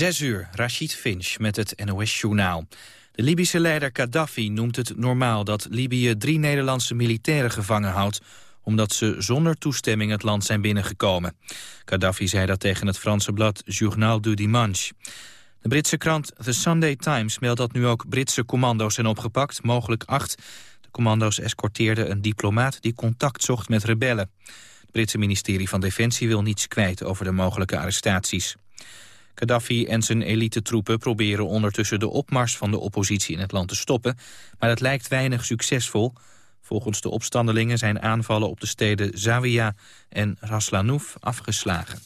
Zes uur, Rashid Finch met het NOS-journaal. De Libische leider Gaddafi noemt het normaal dat Libië drie Nederlandse militairen gevangen houdt omdat ze zonder toestemming het land zijn binnengekomen. Gaddafi zei dat tegen het Franse blad Journal du Dimanche. De Britse krant The Sunday Times meldt dat nu ook Britse commando's zijn opgepakt, mogelijk acht. De commando's escorteerden een diplomaat die contact zocht met rebellen. Het Britse ministerie van Defensie wil niets kwijt over de mogelijke arrestaties. Gaddafi en zijn elite-troepen proberen ondertussen de opmars van de oppositie in het land te stoppen, maar dat lijkt weinig succesvol. Volgens de opstandelingen zijn aanvallen op de steden Zawiya en Raslanouf afgeslagen.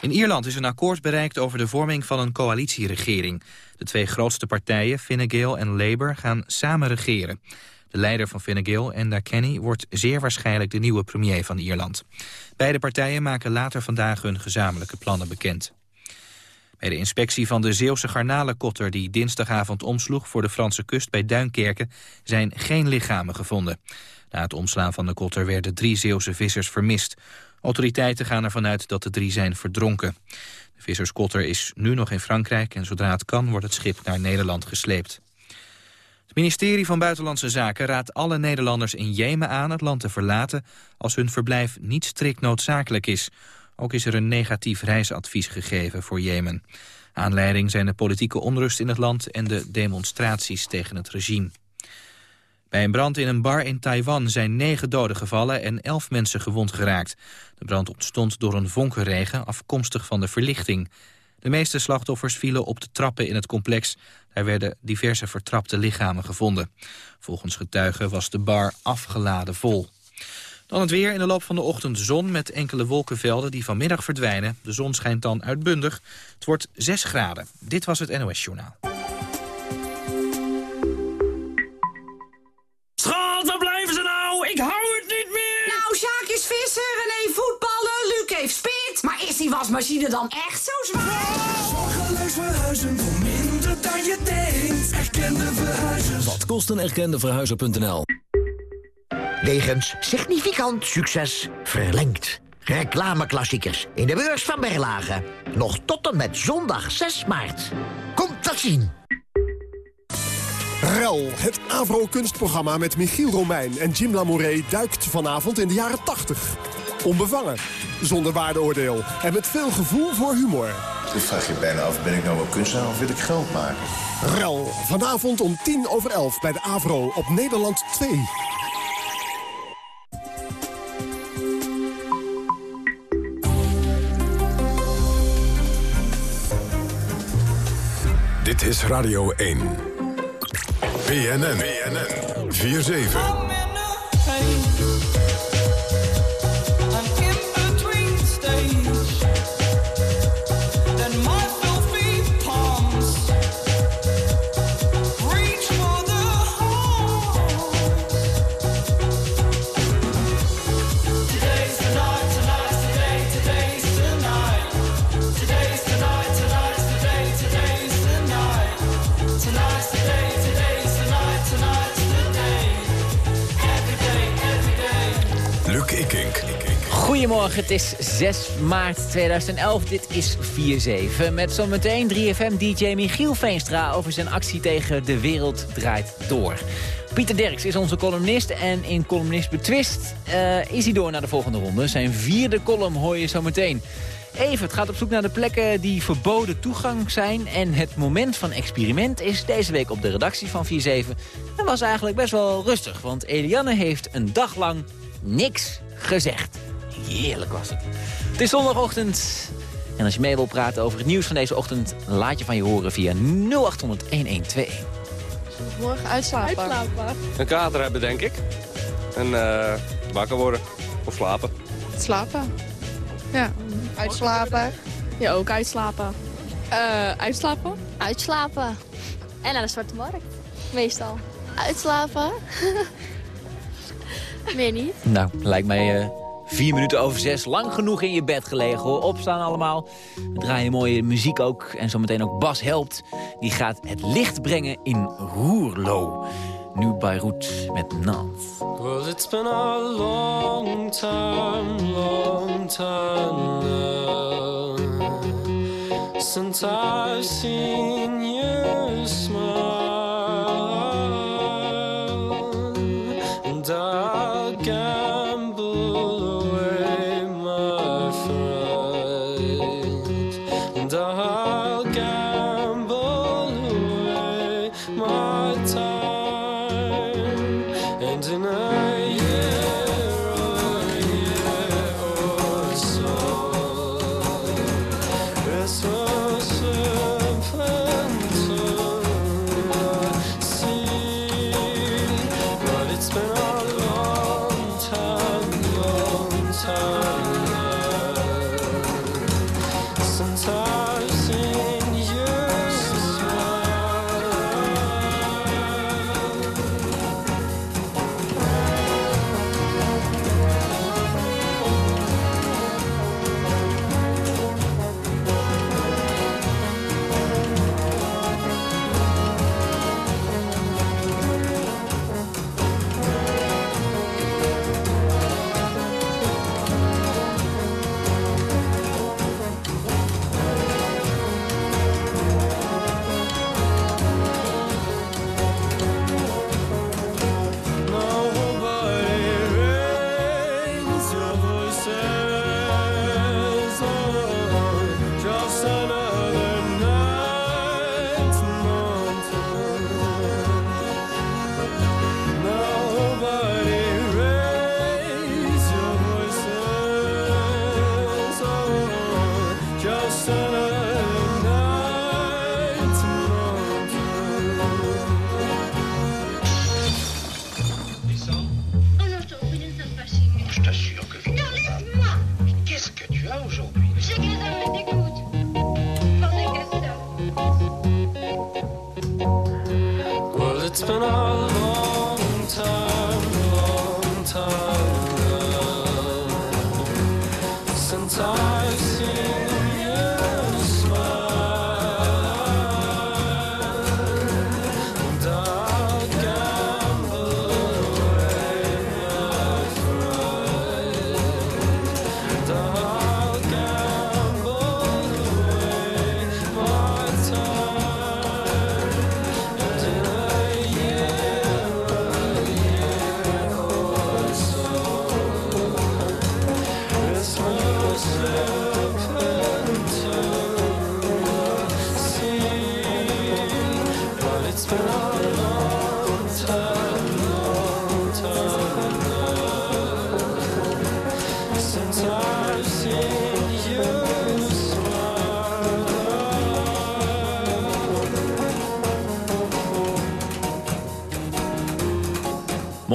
In Ierland is een akkoord bereikt over de vorming van een coalitieregering. De twee grootste partijen, Fine Gael en Labour, gaan samen regeren. De leider van Fine Gael, Enda Kenny, wordt zeer waarschijnlijk de nieuwe premier van Ierland. Beide partijen maken later vandaag hun gezamenlijke plannen bekend. Bij de inspectie van de Zeeuwse garnalenkotter die dinsdagavond omsloeg voor de Franse kust bij Duinkerken zijn geen lichamen gevonden. Na het omslaan van de kotter werden drie Zeeuwse vissers vermist. Autoriteiten gaan ervan uit dat de drie zijn verdronken. De visserskotter is nu nog in Frankrijk en zodra het kan wordt het schip naar Nederland gesleept. Het ministerie van Buitenlandse Zaken raadt alle Nederlanders in Jemen aan het land te verlaten als hun verblijf niet strikt noodzakelijk is. Ook is er een negatief reisadvies gegeven voor Jemen. Aanleiding zijn de politieke onrust in het land en de demonstraties tegen het regime. Bij een brand in een bar in Taiwan zijn negen doden gevallen en elf mensen gewond geraakt. De brand ontstond door een vonkenregen afkomstig van de verlichting. De meeste slachtoffers vielen op de trappen in het complex. Daar werden diverse vertrapte lichamen gevonden. Volgens getuigen was de bar afgeladen vol. Dan het weer in de loop van de ochtend zon met enkele wolkenvelden die vanmiddag verdwijnen. De zon schijnt dan uitbundig. Het wordt 6 graden. Dit was het NOS Journaal. Schat, waar blijven ze nou? Ik hou het niet meer! Nou, Sjaak is vissen, René voetballen, Luc heeft spit. Maar is die wasmachine dan echt zo zwaar? Zorgeloos verhuizen voor minder dan je denkt. Erkende verhuizers. Wat kost een erkende verhuizer.nl? Wegens significant succes verlengd. Reclameklassiekers in de beurs van Berlage. Nog tot en met zondag 6 maart. Komt dat zien. REL, het Avro-kunstprogramma met Michiel Romein en Jim Lamouret... duikt vanavond in de jaren 80. Onbevangen, zonder waardeoordeel en met veel gevoel voor humor. Je vraag je bijna af, ben ik nou wel kunstenaar of wil ik geld maken? REL, vanavond om tien over elf bij de Avro op Nederland 2. Dit is Radio 1. BNN. BNN. 4-7. Goedemorgen, het is 6 maart 2011. Dit is 4-7. Met zometeen 3FM-dj Michiel Veenstra over zijn actie tegen De Wereld Draait Door. Pieter Derks is onze columnist en in Columnist Betwist uh, is hij door naar de volgende ronde. Zijn vierde column hoor je zometeen. Evert gaat op zoek naar de plekken die verboden toegang zijn. En het moment van experiment is deze week op de redactie van 4-7. En was eigenlijk best wel rustig, want Eliane heeft een dag lang niks gezegd. Heerlijk was het. Het is zondagochtend. En als je mee wil praten over het nieuws van deze ochtend... laat je van je horen via 0800-1121. Morgen uitslapen. uitslapen. Een kater hebben, denk ik. En uh, wakker worden. Of slapen. Slapen. Ja. Uitslapen. Ja, ook uitslapen. Uh, uitslapen. Uitslapen. En naar de Zwarte Markt. Meestal. Uitslapen. Meer niet. Nou, lijkt mij uh, vier minuten over zes. Lang genoeg in je bed gelegen hoor. Opstaan allemaal. We draaien mooie muziek ook. En zometeen ook Bas Helpt. Die gaat het licht brengen in Roerlo. Nu Beirut met Nant. Well, it's been a long time, long time since I've seen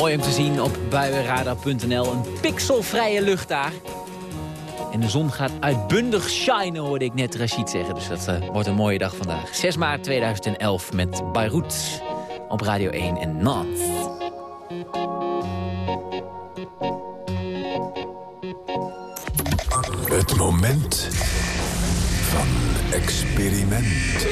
Mooi om te zien op buienradar.nl. Een pixelvrije lucht daar. En de zon gaat uitbundig shinen, hoorde ik net Rashid zeggen. Dus dat eh, wordt een mooie dag vandaag. 6 maart 2011 met Beirut op Radio 1 en Nantes. Het moment van experiment.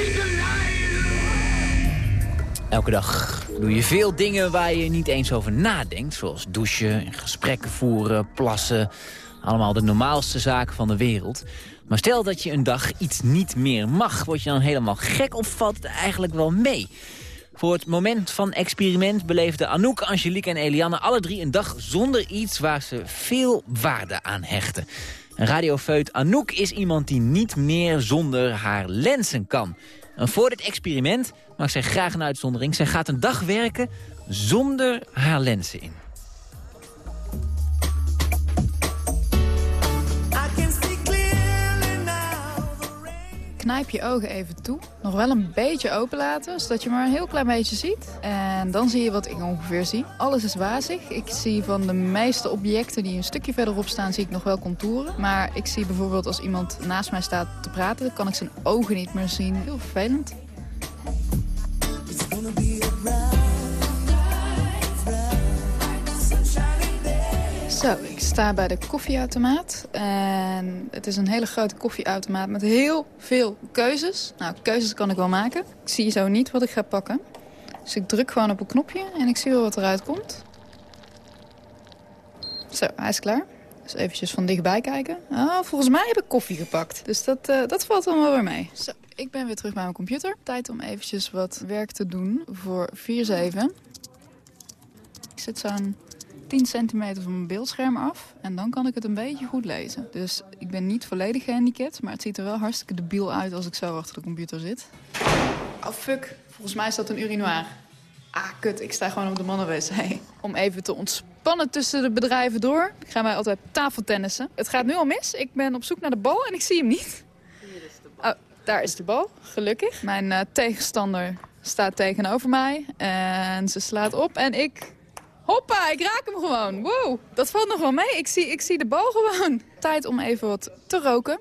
Elke dag doe je veel dingen waar je niet eens over nadenkt. Zoals douchen, gesprekken voeren, plassen. Allemaal de normaalste zaken van de wereld. Maar stel dat je een dag iets niet meer mag. Word je dan helemaal gek of valt het eigenlijk wel mee? Voor het moment van experiment beleefden Anouk, Angelique en Eliane... alle drie een dag zonder iets waar ze veel waarde aan hechten. Een radiofeut Anouk is iemand die niet meer zonder haar lenzen kan. En voor dit experiment maakt zij graag een uitzondering. Zij gaat een dag werken zonder haar lenzen in. Knijp je ogen even toe. Nog wel een beetje open laten, zodat je maar een heel klein beetje ziet. En dan zie je wat ik ongeveer zie. Alles is wazig. Ik zie van de meeste objecten die een stukje verderop staan, zie ik nog wel contouren. Maar ik zie bijvoorbeeld als iemand naast mij staat te praten, kan ik zijn ogen niet meer zien. Heel vervelend. Zo, ik sta bij de koffieautomaat. En het is een hele grote koffieautomaat met heel veel keuzes. Nou, keuzes kan ik wel maken. Ik zie zo niet wat ik ga pakken. Dus ik druk gewoon op een knopje en ik zie wel wat eruit komt. Zo, hij is klaar. Dus eventjes van dichtbij kijken. Ah, volgens mij heb ik koffie gepakt. Dus dat, eh, dat valt wel weer mee. Zo, ik ben weer terug bij mijn computer. Tijd om eventjes wat werk te doen voor 4-7. Ik zet zo'n 10 centimeter van mijn beeldscherm af. En dan kan ik het een beetje goed lezen. Dus ik ben niet volledig gehandicapt. Maar het ziet er wel hartstikke debiel uit als ik zo achter de computer zit. Oh fuck, volgens mij is dat een urinoir. Ah, kut, ik sta gewoon op de mannenwc. Om even te ontspannen tussen de bedrijven door. gaan wij altijd tafeltennissen. Het gaat nu al mis. Ik ben op zoek naar de bal en ik zie hem niet. Oh, daar is de bal, gelukkig. Mijn eh, tegenstander staat tegenover mij. En ze slaat op en ik... Hoppa, ik raak hem gewoon. Wow, dat valt nog wel mee. Ik zie, ik zie de bal gewoon. Tijd om even wat te roken.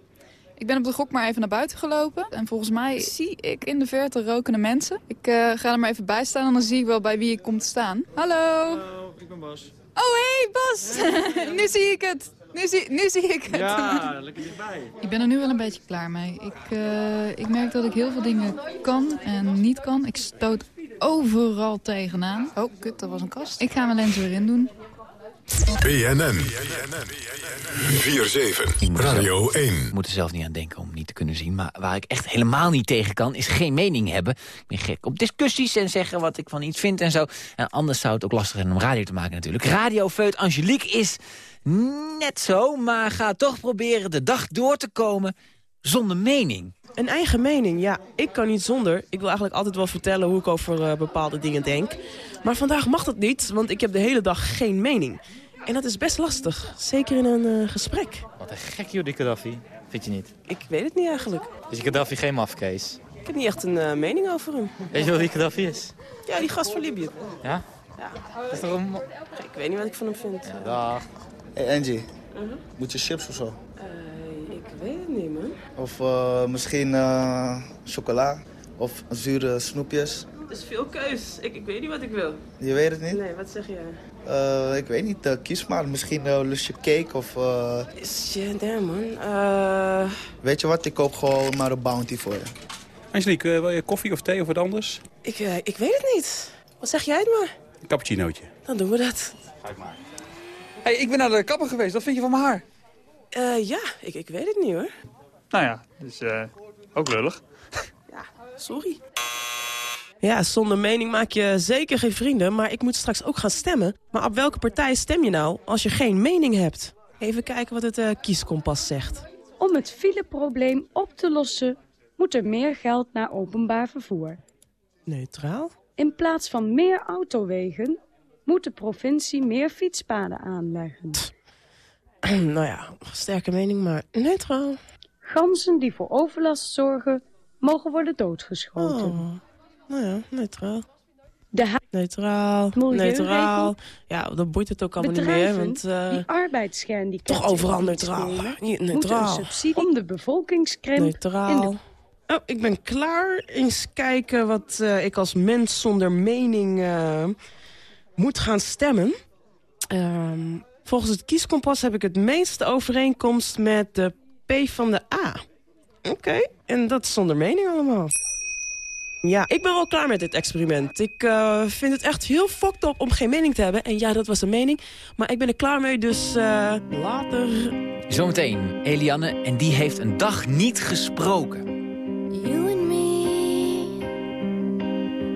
Ik ben op de gok maar even naar buiten gelopen. En volgens mij zie ik in de verte rokende mensen. Ik eh, ga er maar even bij staan en dan zie ik wel bij wie ik kom te staan. Hallo. Hallo, ik ben Bas. Oh, hey Bas. nu zie ik het. Nu zie, nu zie ik het. Ja, lekker dichtbij. Ik ben er nu wel een beetje klaar mee. Ik, eh, ik merk dat ik heel veel dingen kan en niet kan. Ik stoot overal tegenaan. Oh, kut, dat was een kast. Ik ga mijn lens weer in doen. BNN. 4-7. Radio 1. Ik moet er zelf niet aan denken om niet te kunnen zien. Maar waar ik echt helemaal niet tegen kan, is geen mening hebben. Ik ben gek op discussies en zeggen wat ik van iets vind en zo. En anders zou het ook lastig zijn om radio te maken natuurlijk. Radiofeut Angelique is net zo, maar gaat toch proberen de dag door te komen zonder mening. Een eigen mening, ja. Ik kan niet zonder. Ik wil eigenlijk altijd wel vertellen hoe ik over uh, bepaalde dingen denk. Maar vandaag mag dat niet, want ik heb de hele dag geen mening. En dat is best lastig, zeker in een uh, gesprek. Wat een gek joh, die Gaddafi. Vind je niet? Ik weet het niet eigenlijk. Is die Gaddafi geen mafkees? Ik heb niet echt een uh, mening over hem. Weet je wel wie Gaddafi is? Ja, die gast van Libië. Ja? Ja. Dat is toch een... Ik weet niet wat ik van hem vind. Ja, dag. Hey Angie, uh -huh. moet je chips of zo? Ik weet het niet, man. Of uh, misschien uh, chocola of zure snoepjes. Het is veel keus. Ik, ik weet niet wat ik wil. Je weet het niet? Nee, wat zeg jij? Uh, ik weet niet, uh, kies maar. Misschien uh, lust je cake of... Uh... Shit, damn man. Weet je wat, ik koop gewoon maar een bounty voor je. Angelique, wil je koffie of thee of wat anders? Ik, ik weet het niet. Wat zeg jij het maar? Een cappuccinootje. Dan doen we dat. Ga ik maar. hey, ik ben naar de kapper geweest. Wat vind je van mijn haar? Ja, ik, ik weet het niet hoor. Nou ja, dus ook lullig. ja, sorry. Ja, zonder mening maak je zeker geen vrienden, maar ik moet straks ook gaan stemmen. Maar op welke partij stem je nou als je geen mening hebt? Even kijken wat het uh, kieskompas zegt. Om het fileprobleem op te lossen, moet er meer geld naar openbaar vervoer. Neutraal. In plaats van meer autowegen, moet de provincie meer fietspaden aanleggen. nou ja, sterke mening, maar neutraal. Ganzen die voor overlast zorgen, mogen worden doodgeschoten. Oh. Nou ja, neutraal. De neutraal, neutraal. Ja, dan boeit het ook allemaal Bedrijven niet meer. Want, uh, die arbeidsgehandicapten Toch overal neutraal. Niet neutraal. om de bevolkingskrimp... Neutraal. De... Oh, ik ben klaar. Eens kijken wat uh, ik als mens zonder mening uh, moet gaan stemmen. Um, volgens het kieskompas heb ik het meeste overeenkomst met de P van de A. Oké, okay. en dat is zonder mening allemaal. Ja, ik ben wel klaar met dit experiment. Ik uh, vind het echt heel fucked up om geen mening te hebben. En ja, dat was een mening. Maar ik ben er klaar mee, dus uh, later... Zometeen, Eliane, en die heeft een dag niet gesproken. You and me,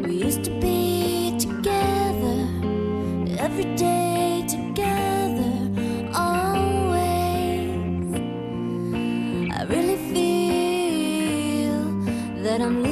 we used to be but I'm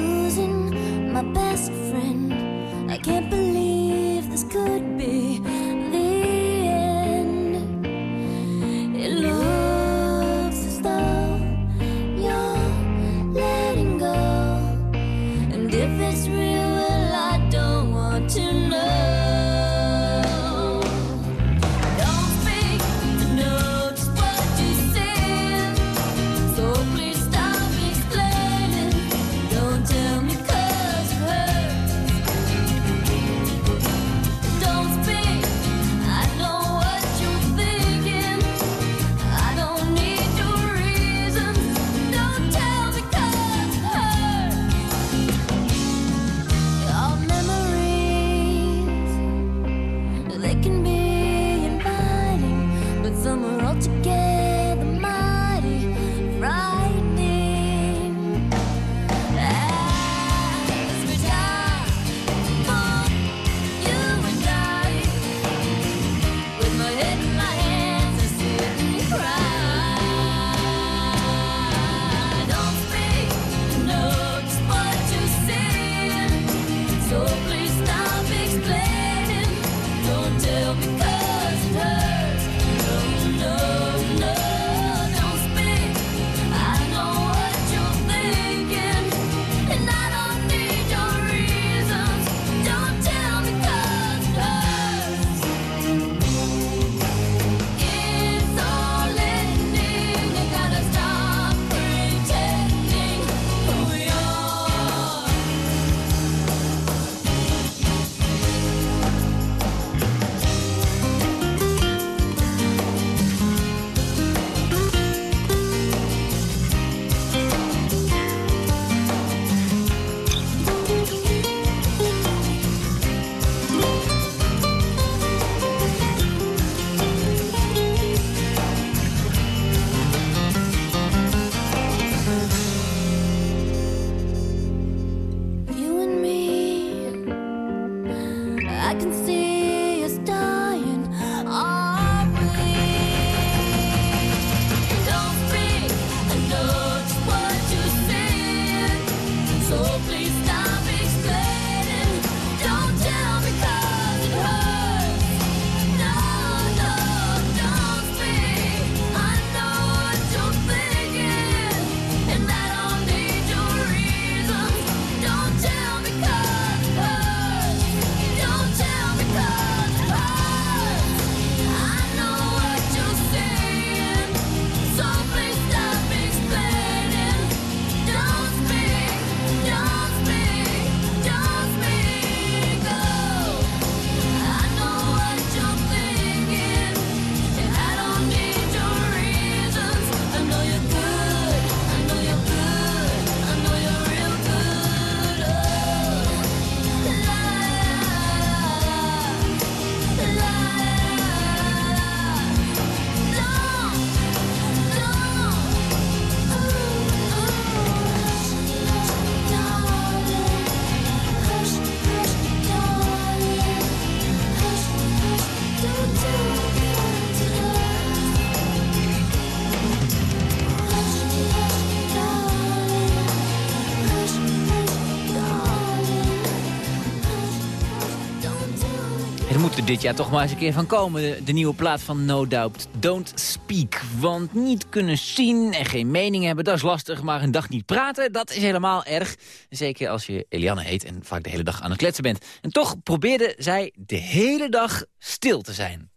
dit jaar toch maar eens een keer van komen. De, nieuwe plaat van No Doubt, Don't Speak. Want niet kunnen zien en geen mening hebben, dat is lastig. Maar een dag niet praten, dat is helemaal erg. Zeker als je Eliane heet en vaak de hele dag aan het kletsen bent. En toch probeerde zij de hele dag stil te zijn.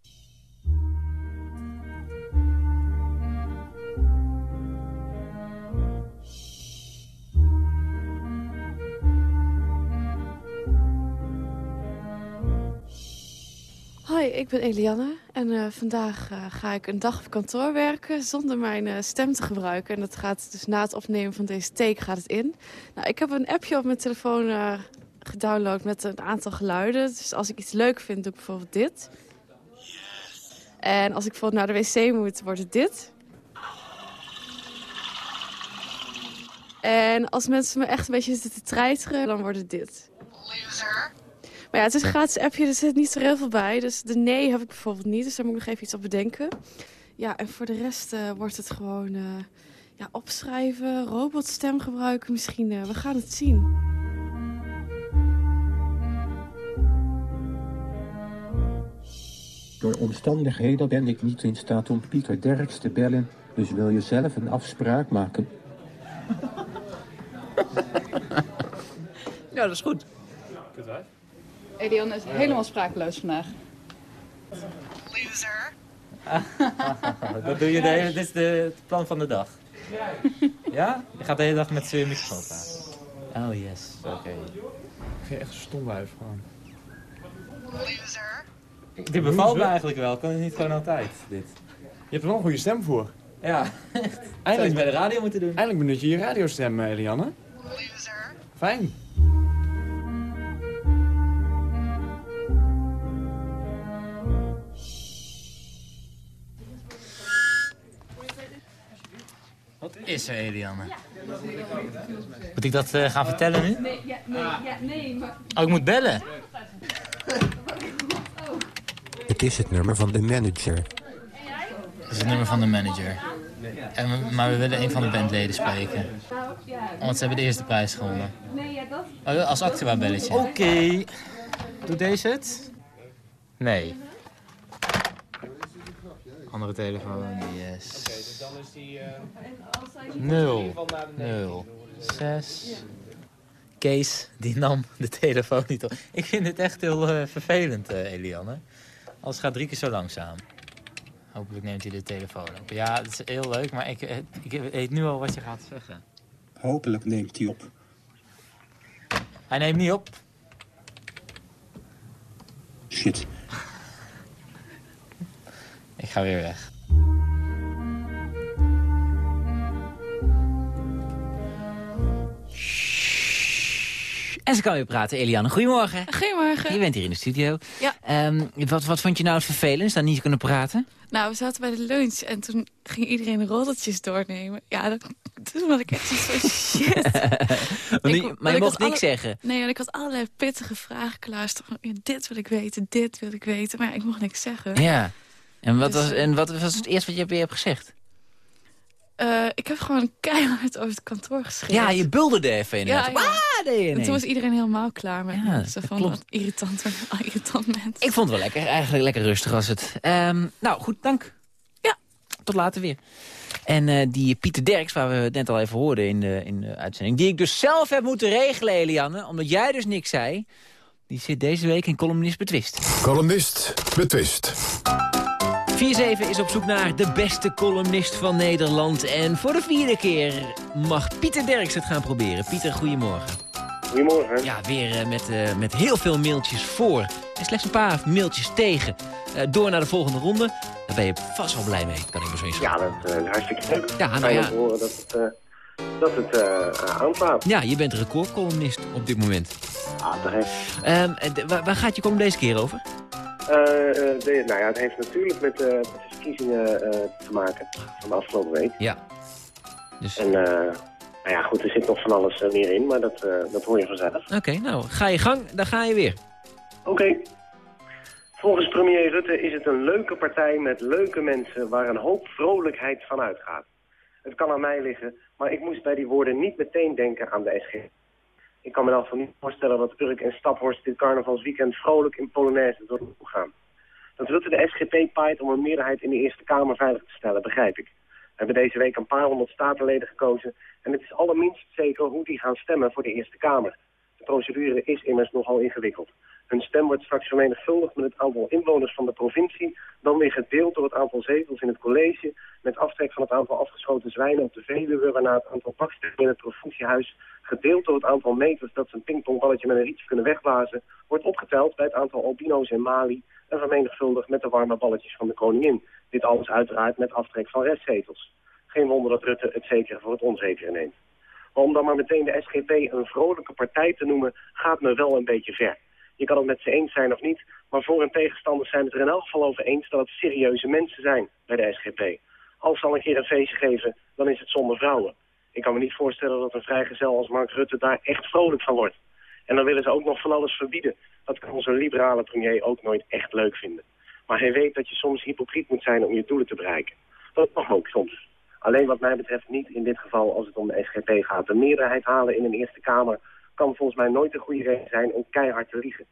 Hoi, ik ben Eliane en eh, vandaag eh, ga ik een dag op kantoor werken zonder mijn eh, stem te gebruiken. En dat gaat dus na het opnemen van deze take gaat het in. Nou, ik heb een appje op mijn telefoon gedownload met een aantal geluiden. Dus als ik iets leuk vind, doe ik bijvoorbeeld dit. En als ik bijvoorbeeld naar de wc moet, wordt het dit. En als mensen me echt een beetje zitten te treiteren, dan wordt het dit. Maar ja, het is een gratis appje, er zit niet zo heel veel bij. Dus de nee heb ik bijvoorbeeld niet, dus daar moet ik nog even iets op bedenken. Ja, en voor de rest eh, wordt het gewoon eh, ja, opschrijven, robotstem gebruiken misschien. eh, we gaan het zien. Door omstandigheden ben ik niet in staat om Pieter Derks te bellen, dus wil je zelf een afspraak maken? Ja, dat is goed. Eliane is helemaal sprakeloos vandaag. Dat doe je de hele, dit is de, het plan van de dag. Ja? Je gaat de hele dag met z'n microfoon praten. Oh yes, oké. Ik vind je echt een stom wijf gewoon. Dit bevalt me eigenlijk wel, kan het niet gewoon altijd, dit. Je hebt er wel een goede stem voor. Ja, echt. Je bij de radio moeten doen. Eindelijk benut je je radiostem, eh, Eliane. Fijn. Is er, Eliane? Moet ik dat eh, gaan vertellen nu? Nee, ja, nee, ja, nee, maar... Oh, ik moet bellen. Het is het nummer van de manager. Dat is het nummer van de manager. En we- maar we willen een van de bandleden spreken. Want ze hebben de eerste prijs gewonnen. Nee, ja, dat... Oh, als actua belletje. Oké. Doet deze het? Nee. Andere telefoon, yes. dan is die... Nul. Nul. Zes. Kees, die nam de telefoon niet op. Ik vind het echt heel eh, vervelend, eh, Eliane. Alles gaat drie keer zo langzaam. Hopelijk neemt hij de telefoon op. Ja, het is heel leuk, maar ik, eh, ik weet nu al wat je gaat zeggen. Hopelijk neemt hij op. Hij neemt niet op. Shit. Ik ga weer weg. En ze kan weer praten, Eliane. Goedemorgen. Goedemorgen. Je bent hier in de studio. Ja. Ehm, wat, wat vond je nou het vervelendst, dan niet kunnen praten? Nou, we zaten bij de lunch en toen ging iedereen roddeltjes doornemen. Ja, dat, toen was ik echt zo shit. Want Ik- maar je mocht niks alle- zeggen. Nee, want ik had allerlei pittige vragen klaar. Ja, dit wil ik weten, dit wil ik weten. Maar ja, ik mocht niks zeggen. Ja. En wat, Dus, was, en wat was het eerste wat je weer hebt gezegd? Eh, ik heb gewoon keihard over het kantoor geschreven. Ja, je bulderde even inderdaad. Ja, ja. Ah, En toen was iedereen helemaal klaar met Ja, me. Ze dat vonden irritant, irritant mens. Ik vond het wel lekker. Eigenlijk lekker rustig was het. Ehm, nou, goed, dank. Ja. Tot later weer. En eh, die Pieter Derks, waar we het net al even hoorden in de, in de uitzending... die ik dus zelf heb moeten regelen, Elianne, omdat jij dus niks zei... die zit deze week in Columnist Betwist. Columnist betwist. 4-7 is op zoek naar de beste columnist van Nederland. En voor de vierde keer mag Pieter Derks het gaan proberen. Pieter, goedemorgen. Goedemorgen. Ja, weer eh, met, eh, met heel veel mailtjes voor. En slechts een paar mailtjes tegen. Eh, door naar de volgende ronde. Daar ben je vast wel blij mee, kan ik me zo eens Ja, dat is hartstikke leuk. Ja, nou ja. horen dat het, dat het aanslaat. Ja, je bent recordcolumnist op dit moment. Ah, terecht. Ehm, eh, waar gaat je column deze keer over? Eh, eh, de- nou ja, het heeft natuurlijk met, eh, de verkiezingen te maken van de afgelopen week. Ja. Dus... En nou ja, goed, er zit nog van alles meer in, maar dat, dat hoor je vanzelf. Oké, nou, ga je gang, dan ga je weer. Oké. Volgens premier Rutte is het een leuke partij met leuke mensen waar een hoop vrolijkheid van uitgaat. Het kan aan mij liggen, maar ik moest bij die woorden niet meteen denken aan de SG. Ik kan me elk geval niet voorstellen dat Urk en Staphorst dit carnavalsweekend vrolijk in Polonaise door de gaan. Dat Rutte de SGP paait om een meerderheid in de Eerste Kamer veilig te stellen, begrijp ik. We hebben deze week een paar honderd statenleden gekozen en het is allerminst zeker hoe die gaan stemmen voor de Eerste Kamer. De procedure is immers nogal ingewikkeld. Hun stem wordt straks vermenigvuldigd met het aantal inwoners van de provincie, dan weer gedeeld door het aantal zetels in het college, met aftrek van het aantal afgeschoten zwijnen op de Veluwe, waarna het aantal bakstenen in het provinciehuis, gedeeld door het aantal meters dat ze een pingpongballetje met een rietje kunnen wegblazen, wordt opgeteld bij het aantal albino's in Mali en vermenigvuldigd met de warme balletjes van de koningin. Dit alles uiteraard met aftrek van restzetels. Geen wonder dat Rutte het zekere voor het onzekere neemt. Maar om dan maar meteen de SGP een vrolijke partij te noemen, gaat me wel een beetje ver. Je kan het met ze eens zijn of niet, maar voor- en tegenstanders zijn het er in elk geval over eens dat het serieuze mensen zijn bij de SGP. Als ze al een keer een feestje geven, dan is het zonder vrouwen. Ik kan me niet voorstellen dat een vrijgezel als Mark Rutte daar echt vrolijk van wordt. En dan willen ze ook nog van alles verbieden. Dat kan onze liberale premier ook nooit echt leuk vinden. Maar hij weet dat je soms hypocriet moet zijn om je doelen te bereiken. Dat mag ook soms. Alleen wat mij betreft niet in dit geval als het om de SGP gaat. De meerderheid halen in een Eerste Kamer kan volgens mij nooit een goede reden zijn om keihard te liegen.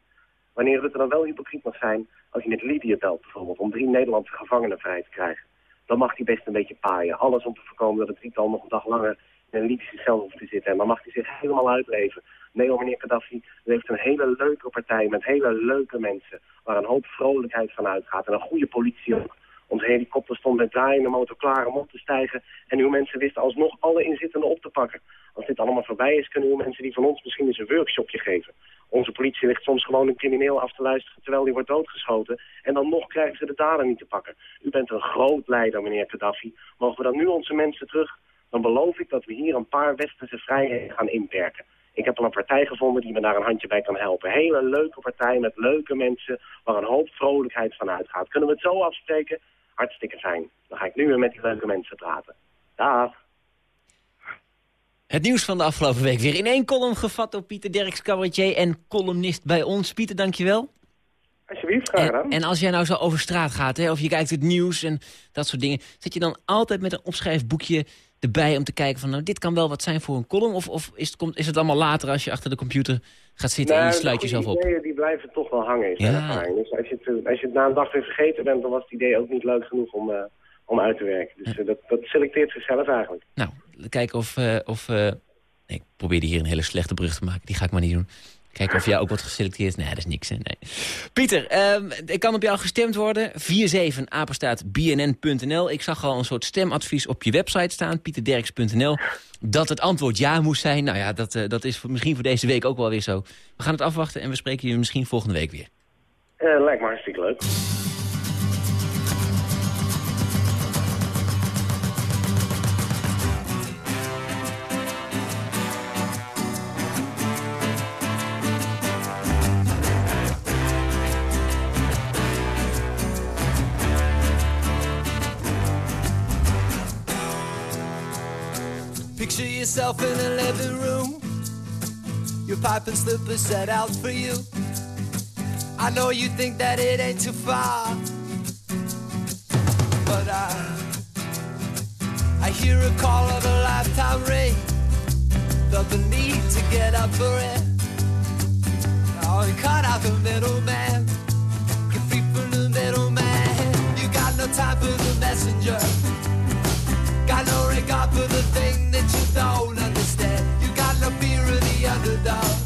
Wanneer Rutte dan wel hypocriet mag zijn, als hij met Libië belt bijvoorbeeld, om drie Nederlandse gevangenen vrij te krijgen, dan mag hij best een beetje paaien. Alles om te voorkomen dat het drietal nog een dag langer in een Libische cel hoeft te zitten. En dan mag hij zich helemaal uitleven. Nee hoor, meneer Gaddafi, u heeft een hele leuke partij met hele leuke mensen, waar een hoop vrolijkheid van uitgaat en een goede politie ook. Onze helikopter stond met draaiende motor klaar om op te stijgen. En uw mensen wisten alsnog alle inzittenden op te pakken. Als dit allemaal voorbij is, kunnen uw mensen die van ons misschien eens een workshopje geven. Onze politie ligt soms gewoon een crimineel af te luisteren terwijl die wordt doodgeschoten. En dan nog krijgen ze de dader niet te pakken. U bent een groot leider, meneer Gaddafi. Mogen we dan nu onze mensen terug? Dan beloof ik dat we hier een paar westerse vrijheden gaan inperken. Ik heb al een partij gevonden die me daar een handje bij kan helpen. Hele leuke partij met leuke mensen waar een hoop vrolijkheid van uitgaat. Kunnen we het zo afspreken? Hartstikke fijn. Dan ga ik nu weer met die leuke mensen praten. Dag. Het nieuws van de afgelopen week weer in één column gevat door Pieter Derks, cabaretier en columnist bij ons. Pieter, dankjewel. Alsjeblieft, graag gedaan. En, en als jij nou zo over straat gaat, hè, of je kijkt het nieuws en dat soort dingen... zit je dan altijd met een opschrijfboekje erbij om te kijken van... nou, dit kan wel wat zijn voor een column? Of, of is, het, komt, is het allemaal later als je achter de computer gaat zitten en je sluit jezelf op? ideeën die blijven toch wel hangen, Ja. ervaring. Dus als je, het, als je het na een dag weer vergeten bent, dan was het idee ook niet leuk genoeg om, eh, om uit te werken. Dus eh, dat, dat selecteert zichzelf eigenlijk. Nou, kijken of... eh, of nee, ik probeerde hier een hele slechte brug te maken. Die ga ik maar niet doen. Kijken of jij ook wordt geselecteerd. Nee, dat is niks. Hè? Nee. Pieter, ehm, er kan op jou gestemd worden. 47 apenstaat bnn.nl. Ik zag al een soort stemadvies op je website staan. pieterderks.nl. Dat het antwoord ja moest zijn. Nou ja, dat, eh, dat is misschien voor deze week ook wel weer zo. We gaan het afwachten en we spreken je misschien volgende week weer. Eh, lijkt me hartstikke leuk. Picture yourself in a living room, your pipe and slippers set out for you. I know you think that it ain't too far, but I, I hear a call of a lifetime ring. Felt the need to get up for it. Oh, and cut out the middleman. Get free from the middleman. You got no time for the messenger. Got no regard for the thing you don't understand. You got no fear of the underdog.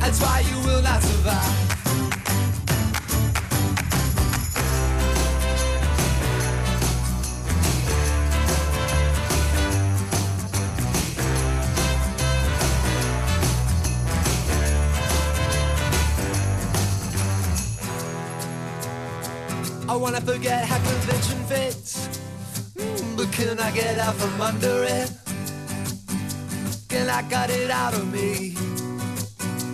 That's why you will not survive. I wanna forget how convention fits. Mm, But can I get out from under it? Can I got it out of me?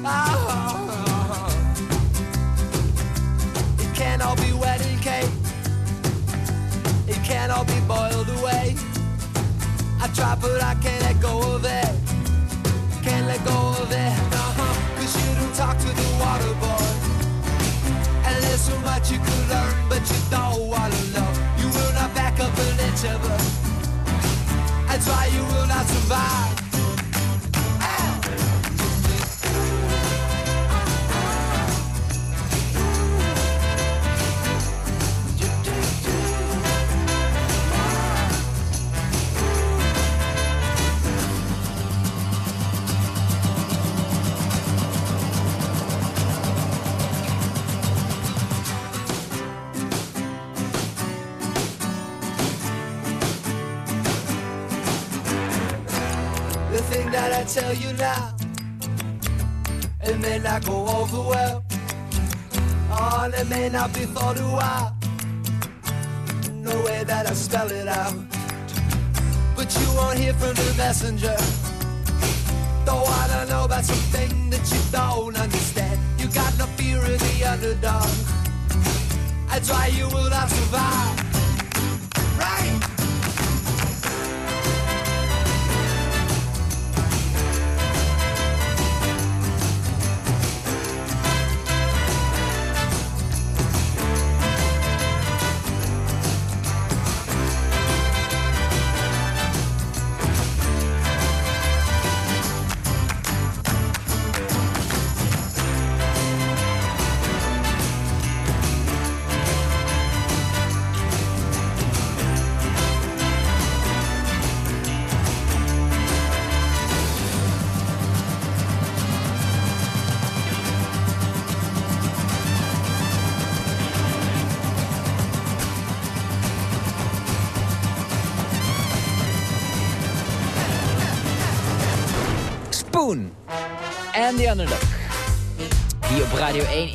Ah. It can't all be wedding cake. It can't all be boiled away. I try, but I can't let go of it. Can't let go of it. Uh-huh. Cause you don't talk to the water boy. And there's so much you could learn, but you don't wanna know. You will not back up an inch it. That's why you will not survive. The thing that I tell you now, it may not go over well. Oh, it may not be thought a while. No way that I spell it out. But you won't hear from the messenger. Don't wanna know about something that you don't understand. You got no fear of the underdog. That's why you will not survive.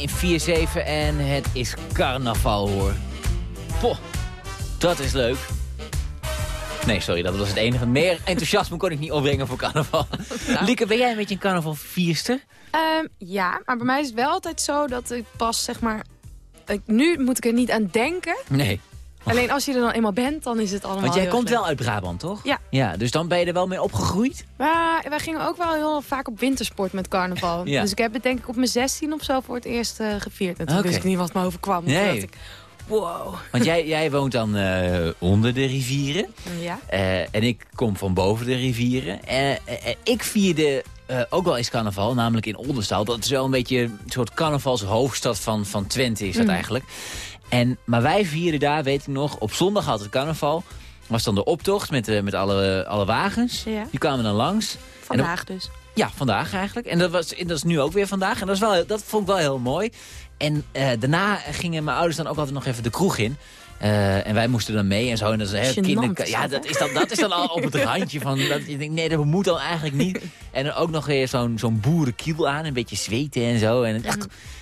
In 4-7 en het is carnaval hoor. Poh, dat is leuk. Nee, sorry, dat was het enige. Meer enthousiasme kon ik niet opbrengen voor carnaval. Lieke, ben jij een beetje een carnavalvierster? Ehm, ja, maar bij mij is het wel altijd zo dat ik pas, zeg maar... ik- nu moet ik er niet aan denken. Nee. Alleen als je er dan eenmaal bent, dan is het allemaal Want jij komt wel uit Brabant, toch? Ja. Ja, dus dan ben je er wel mee opgegroeid? Maar wij gingen ook wel heel vaak op wintersport met carnaval. Ja. Dus ik heb het denk ik op mijn 16 of zo voor het eerst eh, gevierd. En toen wist ik niet wat me overkwam. Nee. ik, wow. Want jij, jij woont dan eh, onder de rivieren. Ja. Eh, en ik kom van boven de rivieren. Eh, ik vierde ook wel eens carnaval, namelijk in Oldenzaal. Dat is wel een beetje een soort carnavalshoofdstad van, van Twente is dat Mm. eigenlijk. En, maar wij vierden daar, weet ik nog, op zondag had het carnaval. Was dan de optocht met, eh, met alle, alle wagens. Ja. Die kwamen dan langs. Dan- Vandaag dus. ja, vandaag eigenlijk. En dat, was, en dat is nu ook weer vandaag. En dat, is wel, dat vond ik wel heel mooi. En eh, daarna gingen mijn ouders dan ook altijd nog even de kroeg in. Eh, en wij moesten dan mee en zo. En dat is kinder... is Ja, dat, hè? is, dan, dat is dan al op het randje van... Dat, je denkt, nee, dat moet dan eigenlijk niet. En dan ook nog weer zo'n zo'n boerenkiel aan. Een beetje zweten en zo. En, ach,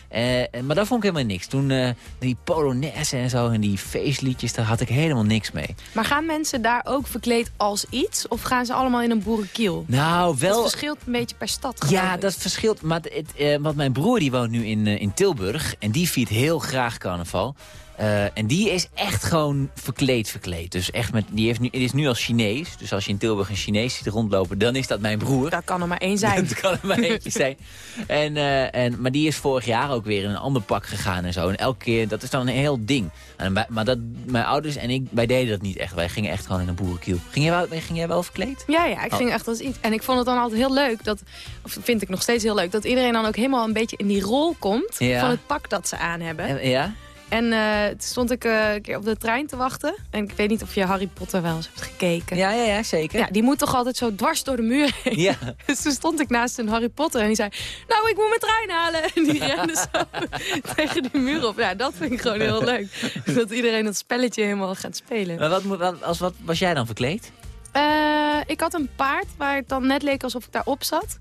eh, maar dat vond ik helemaal niks. Toen eh, die polonaise en zo en die feestliedjes, daar had ik helemaal niks mee. Maar gaan mensen daar ook verkleed als iets? Of gaan ze allemaal in een boerenkiel? Nou, wel... Het verschilt een beetje per stad. Ja, ik. dat verschilt. Maar het, eh, want mijn broer die woont nu in, eh, in Tilburg. En die viert heel graag carnaval. Eh, en die is echt gewoon verkleed verkleed. Dus echt met, die, heeft nu, die is nu als Chinees. Dus als je in Tilburg een Chinees ziet rondlopen, dan is dat mijn broer. Dat kan er maar één zijn. Dat kan er maar eentje zijn. En, eh, en, maar die is vorig jaar ook weer in een ander pak gegaan en zo. En elke keer, dat is dan een heel ding. En wij- maar dat, mijn ouders en ik, wij deden dat niet echt. Wij gingen echt gewoon in een boerenkiel. Ging jij wel, ging jij wel verkleed? Ja, ja, ik Oh. ging echt als iets. En ik vond het dan altijd heel leuk, dat, of vind ik nog steeds heel leuk... dat iedereen dan ook helemaal een beetje in die rol komt Ja. van het pak dat ze aan hebben. Ja? En eh, toen stond ik eh, een keer op de trein te wachten. En ik weet niet of je Harry Potter wel eens hebt gekeken. Ja, ja, ja, zeker. Ja, die moet toch altijd zo dwars door de muur heen. Ja. Dus toen stond ik naast een Harry Potter en die zei... Nou, ik moet mijn trein halen. En die rende zo tegen die muur op. Ja, dat vind ik gewoon heel leuk. Dat iedereen dat spelletje helemaal gaat spelen. Maar wat, als, wat was jij dan verkleed? Eh, ik had een paard waar het dan net leek alsof ik daarop zat.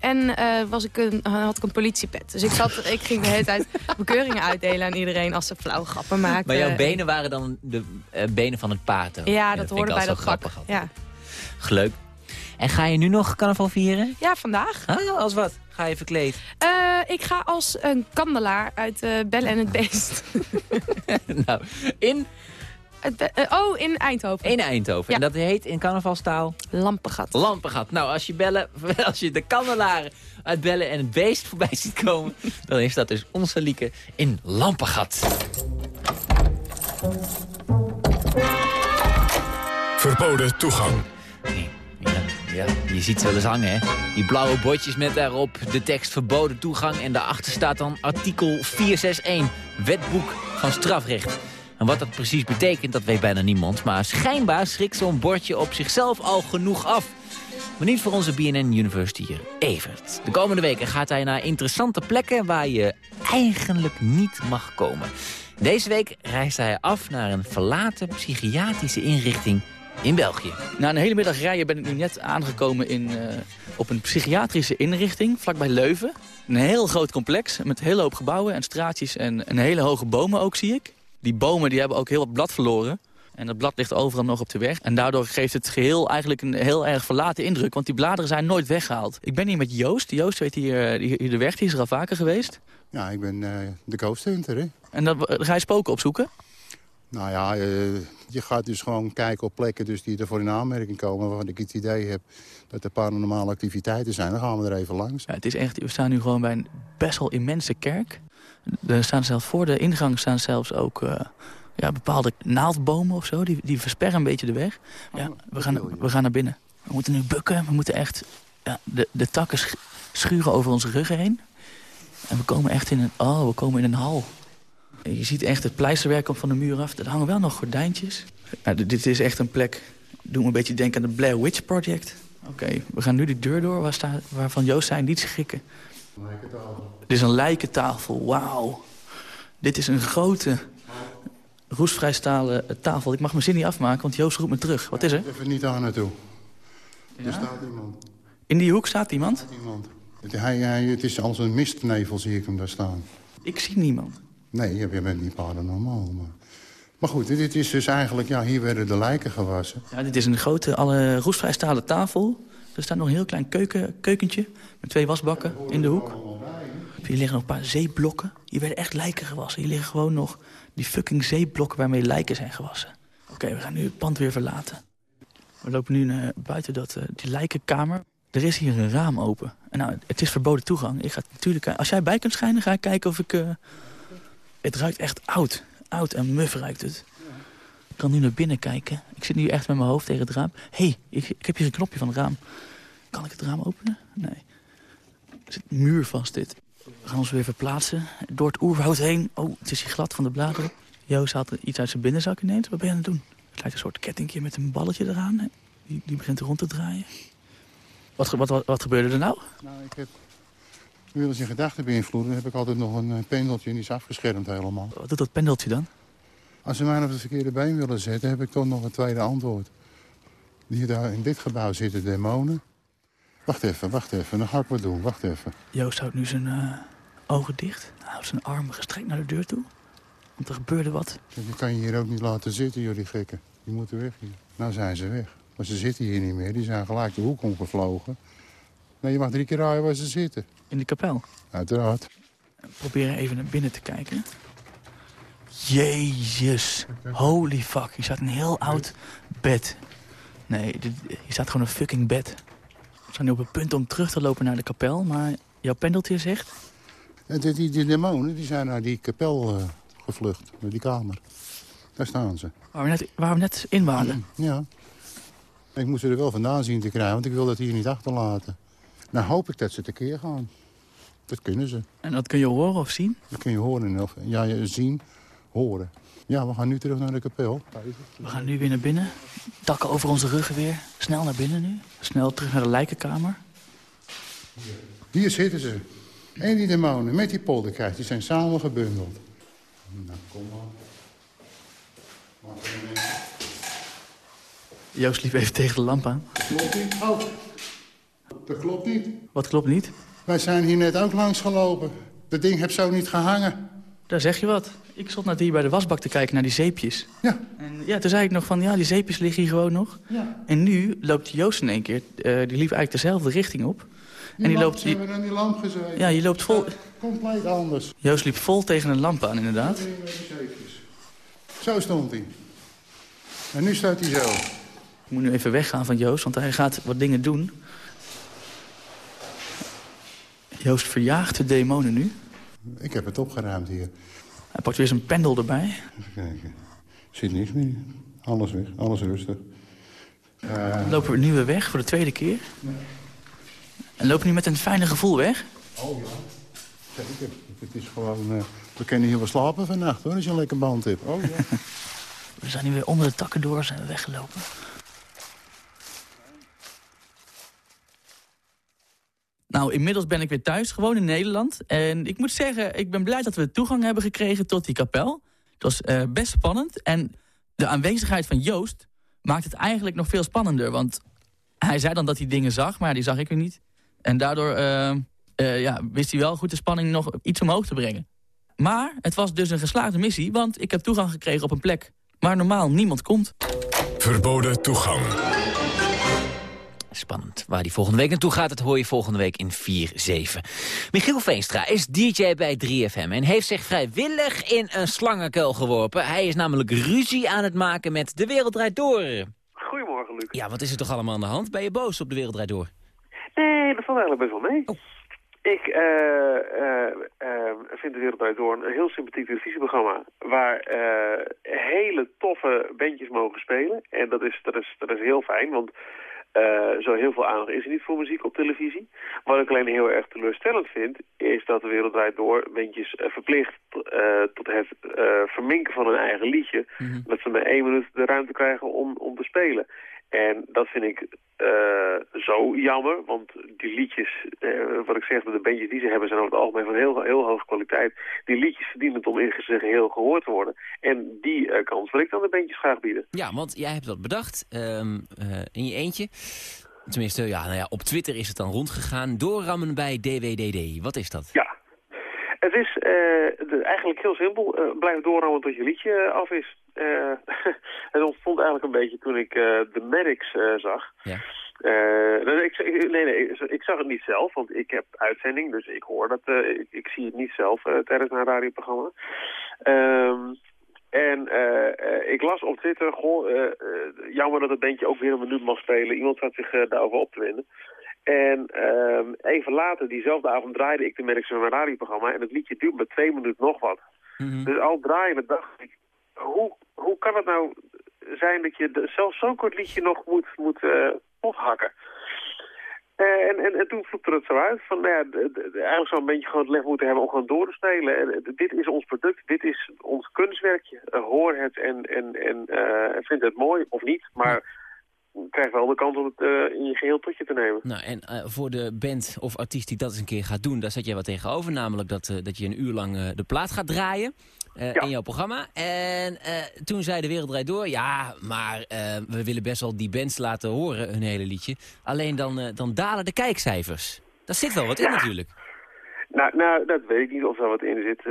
En eh, was ik een, had ik een politiepet. Dus ik, zat, ik ging de hele tijd bekeuringen uitdelen aan iedereen als ze flauwe grappen maakten. Maar jouw benen waren dan de eh, benen van het paard. ook. Ja, dat hoorde bij dat grappig. altijd. Ja. Leuk. En ga je nu nog carnaval vieren? ja, vandaag. Ah, als wat? Ga je verkleed? Eh, ik ga als een kandelaar uit eh Bellen en het Beest. nou, in, eh, oh, in Eindhoven. in Eindhoven. Ja. En dat heet in carnavalstaal? Lampengat. Lampengat. Nou, als je, bellen, als je de kandelaren uit Bellen en het Beest voorbij ziet komen... dan is dat dus onze Lieke in Lampengat. Verboden toegang. Ja, ja, je ziet ze wel eens hangen, hè? Die blauwe bordjes met daarop de tekst verboden toegang... en daarachter staat dan artikel 461, wetboek van strafrecht. En wat dat precies betekent, dat weet bijna niemand. Maar schijnbaar schrikt zo'n bordje op zichzelf al genoeg af. Maar niet voor onze BNN University Evert. De komende weken gaat hij naar interessante plekken waar je eigenlijk niet mag komen. Deze week reist hij af naar een verlaten psychiatrische inrichting in België. Na een hele middag rijden ben ik nu net aangekomen in, eh, op een psychiatrische inrichting vlakbij Leuven. Een heel groot complex met een hele hoop gebouwen en straatjes en een hele hoge bomen ook zie ik. Die bomen die hebben ook heel wat blad verloren. En dat blad ligt overal nog op de weg. En daardoor geeft het geheel eigenlijk een heel erg verlaten indruk. Want die bladeren zijn nooit weggehaald. Ik ben hier met Joost. Joost weet hier, hier de weg. Die is er al vaker geweest. Ja, ik ben eh, de ghost hunter, hè. En dan eh, ga je spoken opzoeken? Nou ja, eh, je gaat dus gewoon kijken op plekken dus die er voor in aanmerking komen... waarvan ik het idee heb dat er paranormale activiteiten zijn. Dan gaan we er even langs. Ja, het is echt, we staan nu gewoon bij een best wel immense kerk. Er staan zelfs voor de ingang staan zelfs ook eh, ja, bepaalde naaldbomen of zo. Die, die versperren een beetje de weg. Ja, we, gaan, we gaan naar binnen. We moeten nu bukken. We moeten echt ja, de, de takken sch- schuren over onze ruggen heen. En we komen echt in een, oh, we komen in een hal. En Je ziet echt het pleisterwerk van de muur af. Er hangen wel nog gordijntjes. Ja, dit- dit is echt een plek, doe me een beetje denken aan de Blair Witch Project. Oké, we gaan nu die deur door waar staat, waarvan Joost zei niet schrikken. Dit is een lijkentafel, wauw. Dit is een grote roestvrij stalen eh, tafel. Ik mag mijn zin niet afmaken, want Joost roept me terug. Wat is er? Even niet daar naartoe. Er staat iemand. In die hoek staat iemand? iemand. Het, hij, hij, het is als een mistnevel, zie ik hem daar staan. Ik zie niemand. Nee, je bent niet paranormaal. Maar, maar goed, dit is dus eigenlijk... Ja, hier werden de lijken gewassen. Ja, dit is een grote, alle roestvrij stalen tafel. Er staat nog een heel klein keuken, keukentje met twee wasbakken in de hoek. Hier liggen nog een paar zeeblokken. Hier werden echt lijken gewassen. Hier liggen gewoon nog die fucking zeeblokken waarmee lijken zijn gewassen. Oké, we gaan nu het pand weer verlaten. We lopen nu naar buiten dat, eh, die lijkenkamer. Er is hier een raam open. En nou, het is verboden toegang. Ik ga natuurlijk, als jij bij kunt schijnen, ga ik kijken of ik... eh, Het ruikt echt oud. Oud en muf ruikt het. Ik kan nu naar binnen kijken. Ik zit nu echt met mijn hoofd tegen het raam. Hé, hey, ik, ik heb hier een knopje van het raam. Kan ik het raam openen? Nee. Er zit muurvast dit. We gaan ons weer verplaatsen. Door het oerwoud heen. Oh, het is hier glad van de bladeren. Joost haalt iets uit zijn binnenzak ineens. Wat ben je aan het doen? Het lijkt een soort kettingje met een balletje eraan. Die, die begint rond te draaien. Wat, wat, wat, wat gebeurde er nou? Nou, ik heb... Nu als je gedachten beïnvloeden, heb ik altijd nog een eh, pendeltje en die is afgeschermd helemaal. Wat doet dat pendeltje dan? Als ze mij op het verkeerde been willen zetten, heb ik toch nog een tweede antwoord. Hier daar in dit gebouw zitten demonen. Wacht even, wacht even, dan ga ik wat doen, wacht even. Joost houdt nu zijn eh, ogen dicht. Hij houdt zijn armen gestrekt naar de deur toe. Want er gebeurde wat. Je kan je hier ook niet laten zitten, jullie gekken. Die moeten weg hier. Nou zijn ze weg. Maar ze zitten hier niet meer, die zijn gelijk de hoek omgevlogen. Nee, je mag drie keer raaien waar ze zitten. In de kapel? Uiteraard. Proberen even naar binnen te kijken. Jezus. Holy fuck. Hier staat een heel oud bed. Nee, hier staat gewoon een fucking bed. We zijn nu op het punt om terug te lopen naar de kapel. Maar jouw pendeltje zegt... Die, die, die demonen die zijn naar die kapel eh, gevlucht, naar die kamer. Daar staan ze. Waar we net, waar we net in waren. Ja. Ik moest ze er wel vandaan zien te krijgen, want ik wil dat hier niet achterlaten. Nou hoop ik dat ze tekeer gaan. Dat kunnen ze. En dat kun je horen of zien? Dat kun je horen of ja, je zien, horen. Ja, we gaan nu terug naar de kapel. We gaan nu weer naar binnen. Takken over onze ruggen weer. Snel naar binnen nu. Snel terug naar de lijkenkamer. Hier zitten ze. En die demonen met die polderkrijt, die zijn samen gebundeld. Nou, kom maar. Joost liep even tegen de lamp aan. Klopt niet. Oh, dat klopt niet. Wat klopt niet? Wij zijn hier net ook langs gelopen. Dat ding heeft zo niet gehangen. Daar zeg je wat. Ik stond net hier bij de wasbak te kijken naar die zeepjes. Ja. En ja, toen zei ik nog van, ja, die zeepjes liggen hier gewoon nog. Ja. En nu loopt Joost in één keer, eh, die liep eigenlijk dezelfde richting op. Die en die loopt... Die, hebben die lamp gezeten. ja, je loopt vol... Compleet anders. Joost liep vol tegen een lamp aan, inderdaad. Zo stond hij. En nu staat hij zo. Ik moet nu even weggaan van Joost, want hij gaat wat dingen doen. Joost verjaagt de demonen nu. Ik heb het opgeruimd hier. Hij pakt weer zijn pendel erbij. Even kijken. Zit niks meer. Alles weg. Alles rustig. Dan lopen we nu weer weg voor de tweede keer. En lopen nu met een fijne gevoel weg. Oh ja. Zeker. Het is gewoon... eh, we kunnen hier wel slapen vannacht hoor, als je een lekker band hebt. Oh ja. We zijn nu weer onder de takken door, zijn we weggelopen. Nou, inmiddels ben ik weer thuis, gewoon in Nederland. En ik moet zeggen, ik ben blij dat we toegang hebben gekregen tot die kapel. Het was eh, best spannend. En de aanwezigheid van Joost maakt het eigenlijk nog veel spannender. Want hij zei dan dat hij dingen zag, maar die zag ik weer niet. En daardoor eh, eh, ja, wist hij wel goed de spanning nog iets omhoog te brengen. Maar het was dus een geslaagde missie, want ik heb toegang gekregen op een plek waar normaal niemand komt. Verboden toegang. Spannend. Waar die volgende week naartoe gaat, dat hoor je volgende week in 4-7. Michiel Veenstra is DJ bij 3FM en heeft zich vrijwillig in een slangenkuil geworpen. Hij is namelijk ruzie aan het maken met De Wereld Draait Door. Goedemorgen, Luc. Ja, wat is er toch allemaal aan de hand? Ben je boos op De Wereld Draait Door? Nee, dat valt eigenlijk best wel mee. Ik eh, eh, eh, vind De Wereld Draait Door een heel sympathiek televisieprogramma... waar hele toffe bandjes mogen spelen. En dat is, dat is, dat is heel fijn, want... eh, zo heel veel aandacht is er niet voor muziek op televisie. Wat ik alleen heel erg teleurstellend vind, is dat de wereld draait door bandjes eh, verplicht eh, tot het verminken van hun eigen liedje. Dat ze maar één minuut de ruimte krijgen om, om te spelen. En dat vind ik eh, zo jammer, want die liedjes, eh, wat ik zeg, de bandjes die ze hebben zijn over het algemeen van heel, heel hoge kwaliteit. Die liedjes verdienen het om in zijn geheel gehoord te worden. En die eh, kans wil ik dan de bandjes graag bieden. Ja, want jij hebt dat bedacht eh, in je eentje. Tenminste, ja, nou ja, op Twitter is het dan rondgegaan. Doorrammen bij DWDD. Wat is dat? Ja. Het is de- eigenlijk heel simpel. Blijf doorrammen tot je liedje af is. Eh, het ontstond eigenlijk een beetje toen ik eh, de Medics eh, zag. Ja. Dus ik, nee, nee, ik, zag het niet zelf, want ik heb uitzending, dus ik hoor dat, ik, ik zie het niet zelf tijdens een radioprogramma. Ehm, en ik las op Twitter, goh, jammer dat het bandje ook weer een minuut mag spelen. Iemand zat zich daarover op te winnen. En ehm, even later, diezelfde avond, draaide ik de Medics in mijn radioprogramma. En het liedje duurt maar twee minuten nog wat. Dus al draaiende dacht ik, hoe, hoe kan het nou zijn dat je zelfs zo'n kort liedje nog moet, moet eh, ophakken? Eh, en, en, en toen het zo uit van, nou ja, eigenlijk zou een beetje gewoon het lef moeten hebben om gewoon door te spelen. En, eh, dit is ons product, dit is ons kunstwerkje. Hoor het en, en, en eh, vind het mooi of niet, maar krijg wel de kans om het eh, in je geheel tot je te nemen. Nou, en eh, voor de band of artiest die dat eens een keer gaat doen, daar zet jij wat tegenover. Namelijk dat, eh, dat je een uur lang de plaat gaat draaien in jouw programma. En toen zei de Wereld Draait Door, ja, maar we willen best wel die bands laten horen, hun hele liedje. Alleen dan, dan dalen de kijkcijfers. Daar zit wel wat in natuurlijk. Nou, nou, dat weet ik niet of daar wat in zit.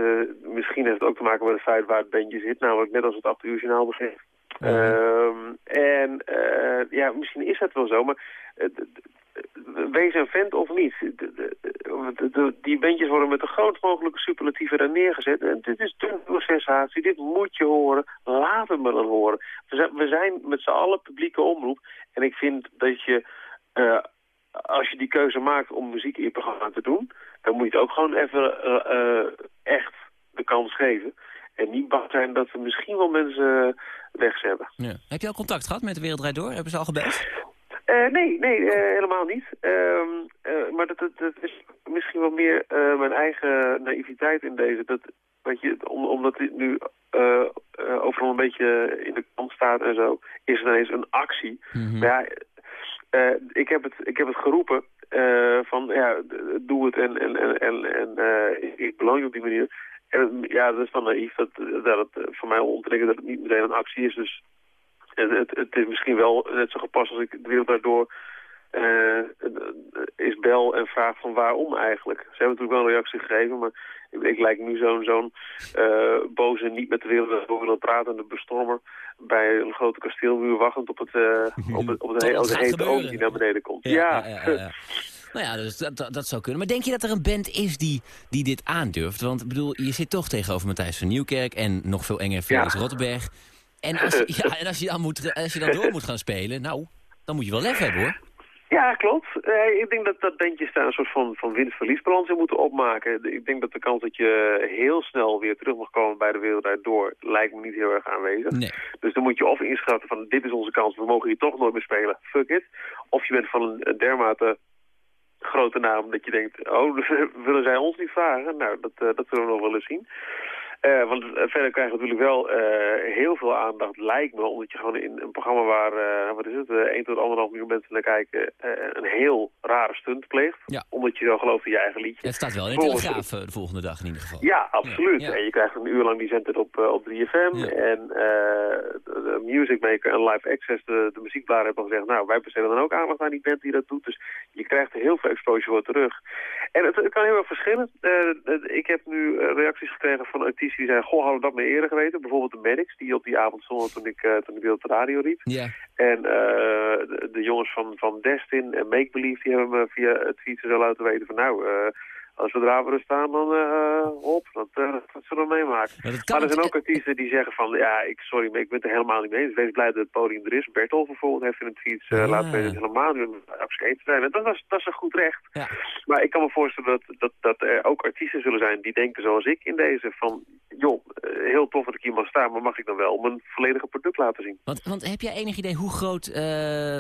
Misschien heeft het ook te maken met het feit waar het bandje zit. Namelijk net als het 8 uur journaal begint. Ehm, en eh, ja, misschien is dat wel zo, maar eh, wees een vent of niet. Die bandjes worden met de grootst mogelijke superlatieven er neergezet. En dit is een sensatie, dit moet je horen. Laat het me dan horen. We zijn, zijn met z'n allen publieke omroep. En ik vind dat je, eh, als je die keuze maakt om muziek in je programma te doen... dan moet je het ook gewoon even echt de kans geven. En niet bang zijn dat we misschien wel mensen eh, wegzetten. Ja. Heb je al contact gehad met de Wereld Door? Hebben ze al gebeld? Eh, nee, nee, eh, helemaal niet. Ehm, eh, maar dat, dat, dat is misschien wel meer mijn eigen naïviteit in deze. Dat, weet je, om, omdat dit nu overal een beetje in de kant staat en zo, is er ineens een actie. Maar ja, ik, heb het, ik heb het geroepen van ja, doe het en, en, en, en, ik beloon je op die manier. En ja, dat is dan naïef dat, dat het voor mij ontdekken dat het niet meteen een actie is. Dus het, het, het is misschien wel net zo gepast als ik de wereld daardoor eh, is bel en vraag van waarom eigenlijk. Ze hebben natuurlijk wel een reactie gegeven, maar ik, ik lijk nu zo'n zo'n eh, boze niet met de wereld daardoor willen pratende bestormer bij een grote kasteelmuur wachtend op het, eh, op het, op het, he- de hete olie die naar beneden komt. Ja, ja, ja, ja. Nou ja, dus dat, dat, dat zou kunnen. Maar denk je dat er een band is die, die dit aandurft? Want ik bedoel, je zit toch tegenover Matthijs van Nieuwkerk en nog veel enger Felix Rottenberg. En als, ja, en als je, dan moet, als je dan door moet gaan spelen, nou, dan moet je wel lef hebben hoor. Ja, klopt. Eh, ik denk dat, dat bandjes daar een soort van, van winst-verliesbalans in moeten opmaken. Ik denk dat de kans dat je heel snel weer terug mag komen bij de wereld Draait door lijkt me niet heel erg aanwezig. Nee. Dus dan moet je of inschatten van dit is onze kans, we mogen hier toch nooit meer spelen, fuck it. Of je bent van een dermate grote naam dat je denkt, oh, willen zij ons niet vragen? Nou, dat, eh, dat zullen we nog wel eens zien. Eh, want eh, verder krijg je natuurlijk wel eh, heel veel aandacht, lijkt me, omdat je gewoon in een programma waar, wat is het, eh 1 tot 1,5 miljoen mensen naar kijken, een heel rare stunt pleegt. Ja. Omdat je wel gelooft in je eigen liedje. Het staat wel in de Telegraaf de volgende dag in ieder geval. Ja, absoluut. Ja, ja. En je krijgt een uur lang die zendtijd op, op 3FM. En de, de Music Maker en Live Access, de, de muziekbladen, hebben gezegd... nou, wij besteden dan ook aandacht aan die band die dat doet. Dus je krijgt er heel veel exposure voor terug. En het, het kan heel erg verschillen. Ik heb nu reacties gekregen van artiesten die zeiden... goh, hadden we dat maar eerder geweten. Bijvoorbeeld de Medics, die op die avond stonden toen ik, eh, toen ik weer op de radio riep. En eh, de, de jongens van, van Destin en Make Believe... die hebben me via het fietsen zo laten weten van... nou, eh, als we er staan, dan eh hop, dat, eh, dat zullen we meemaken. Maar dat kan Maar er zijn ook artiesten die zeggen van, ja, ik, sorry, maar ik ben het er helemaal niet mee eens. Wees blij dat het podium er is. Bertol bijvoorbeeld heeft in het fiets eh, Ah. laten weten helemaal niet abskate te zijn. En dat, is, dat is een goed recht. Ja. Maar ik kan me voorstellen dat, dat, dat er ook artiesten zullen zijn die denken zoals ik in deze. Van, joh, heel tof dat ik hier mag staan, maar mag ik dan wel mijn volledige product laten zien? Want, want heb jij enig idee hoe groot,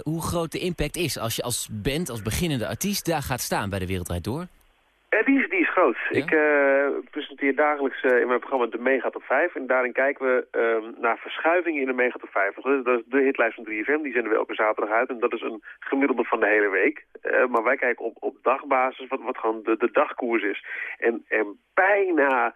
hoe groot de impact is als je als band, als beginnende artiest daar gaat staan bij de Wereldrijd Door? Eh, die, is, die is groot. Ik eh, presenteer dagelijks eh, in mijn programma de Mega Top 5. En daarin kijken we ehm, naar verschuivingen in de Mega Top 5. Dat is, de hitlijst van 3FM. Die zenden we elke zaterdag uit. En dat is een gemiddelde van de hele week. Maar wij kijken op, op dagbasis wat, wat gewoon de, de dagkoers is. En, en bijna...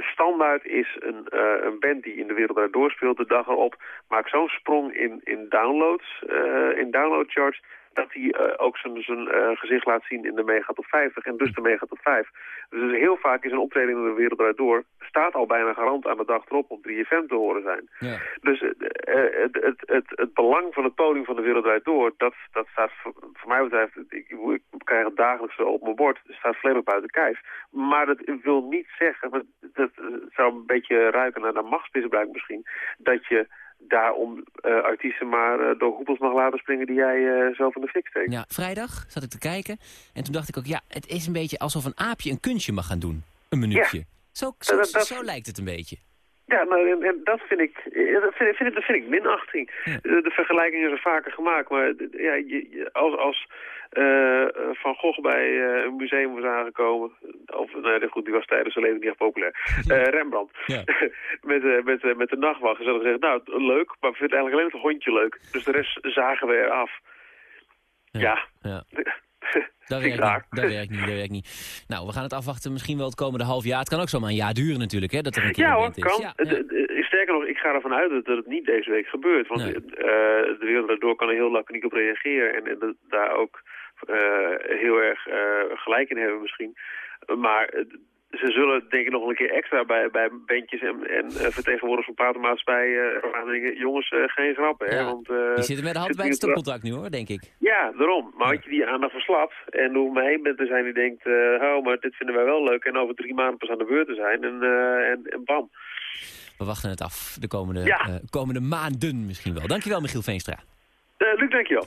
standaard is een, een band die in de wereld daar doorspeelt de dag erop. Maakt zo'n sprong in, in downloads, eh, in downloadcharts dat hij eh, ook zijn, zijn eh, gezicht laat zien in de Mega Top 50 en dus de Mega Top 5. Dus heel vaak is een optreden in de wereld door, staat al bijna garant aan de dag erop op 3FM te horen zijn. Ja. Dus eh, het, het, het, het belang van het podium van de wereld door, dat, dat staat voor, voor mij betreft, ik, ik krijg het dagelijks op mijn bord, het staat volledig buiten kijf. Maar dat wil niet zeggen, dat eh, zou een beetje ruiken naar, naar machtsmisbruik misschien, dat je daarom eh, artiesten maar eh, door hoepels mag laten springen die jij eh, zelf in de fik steekt. Ja, vrijdag zat ik te kijken en toen dacht ik ook, ja, het is een beetje alsof een aapje een kunstje mag gaan doen. Een minuutje. Zo, zo, Dat- dat- zo lijkt het een beetje. Ja, nou, en, en dat vind ik, eh, dat vind, ik- vind, dat vind ik minachting. De, de vergelijking is er vaker gemaakt, maar ja, je, als, als eh, eh, Van Gogh bij eh, een museum was aangekomen, of nee, goed, die was tijdens zijn leven niet echt populair, Eh, Rembrandt, met, eh, met, eh, met de nachtwacht, ze hadden gezegd, nou, leuk, maar we vinden eigenlijk alleen het hondje leuk. Dus de rest zagen we eraf. Ja. Ja. Dat werkt, niet, dat werkt niet, dat werkt niet. Nou, we gaan het afwachten misschien wel het komende half jaar. Het kan ook zomaar een jaar duren natuurlijk, hè, dat er een keer Ja hoor, is. kan. Ja, het- Sterker nog, ik ga ervan uit dat, het niet deze week gebeurt. Want eh, de wereld daardoor kan er heel laconiek op reageren. En, en daar ook eh, heel erg eh, gelijk in hebben misschien. Maar ze zullen denk ik nog een keer extra bij, bij bandjes en, en eh, vertegenwoordigers van platenmaatschappijen uh, aandenken. Jongens, eh, geen grappen. Hè, want, eh, Die zitten met de hand bij het stopcontact nu hoor, denk ik. Ja, daarom. Maar had je die aandacht verslapt en om me heen bent te zijn die denkt... eh oh, maar dit vinden wij wel leuk en over drie maanden pas aan de beurt te zijn en, eh, en, en bam. We wachten het af de komende, Ja. eh, komende maanden misschien wel. Dankjewel Michiel Veenstra. Eh Luc, dankjewel.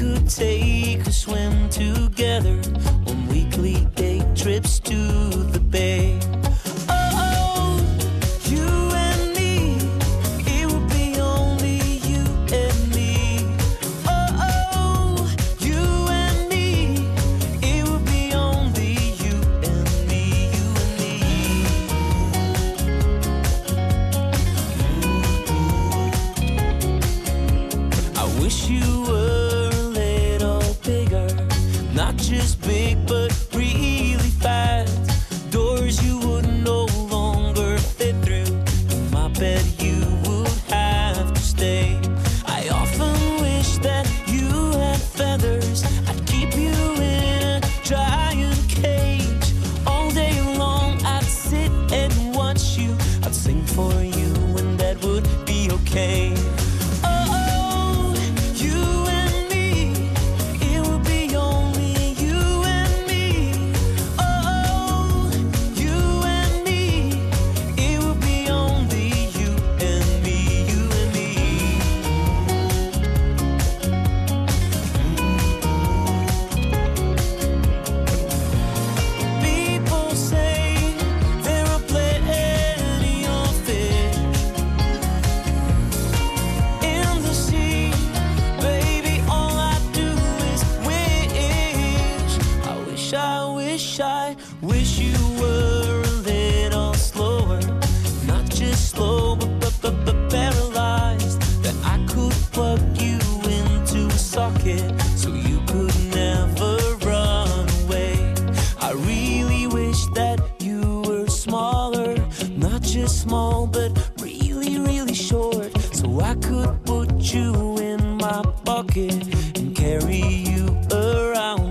Could take a swim together on weekly day trips to put you in my pocket and carry you around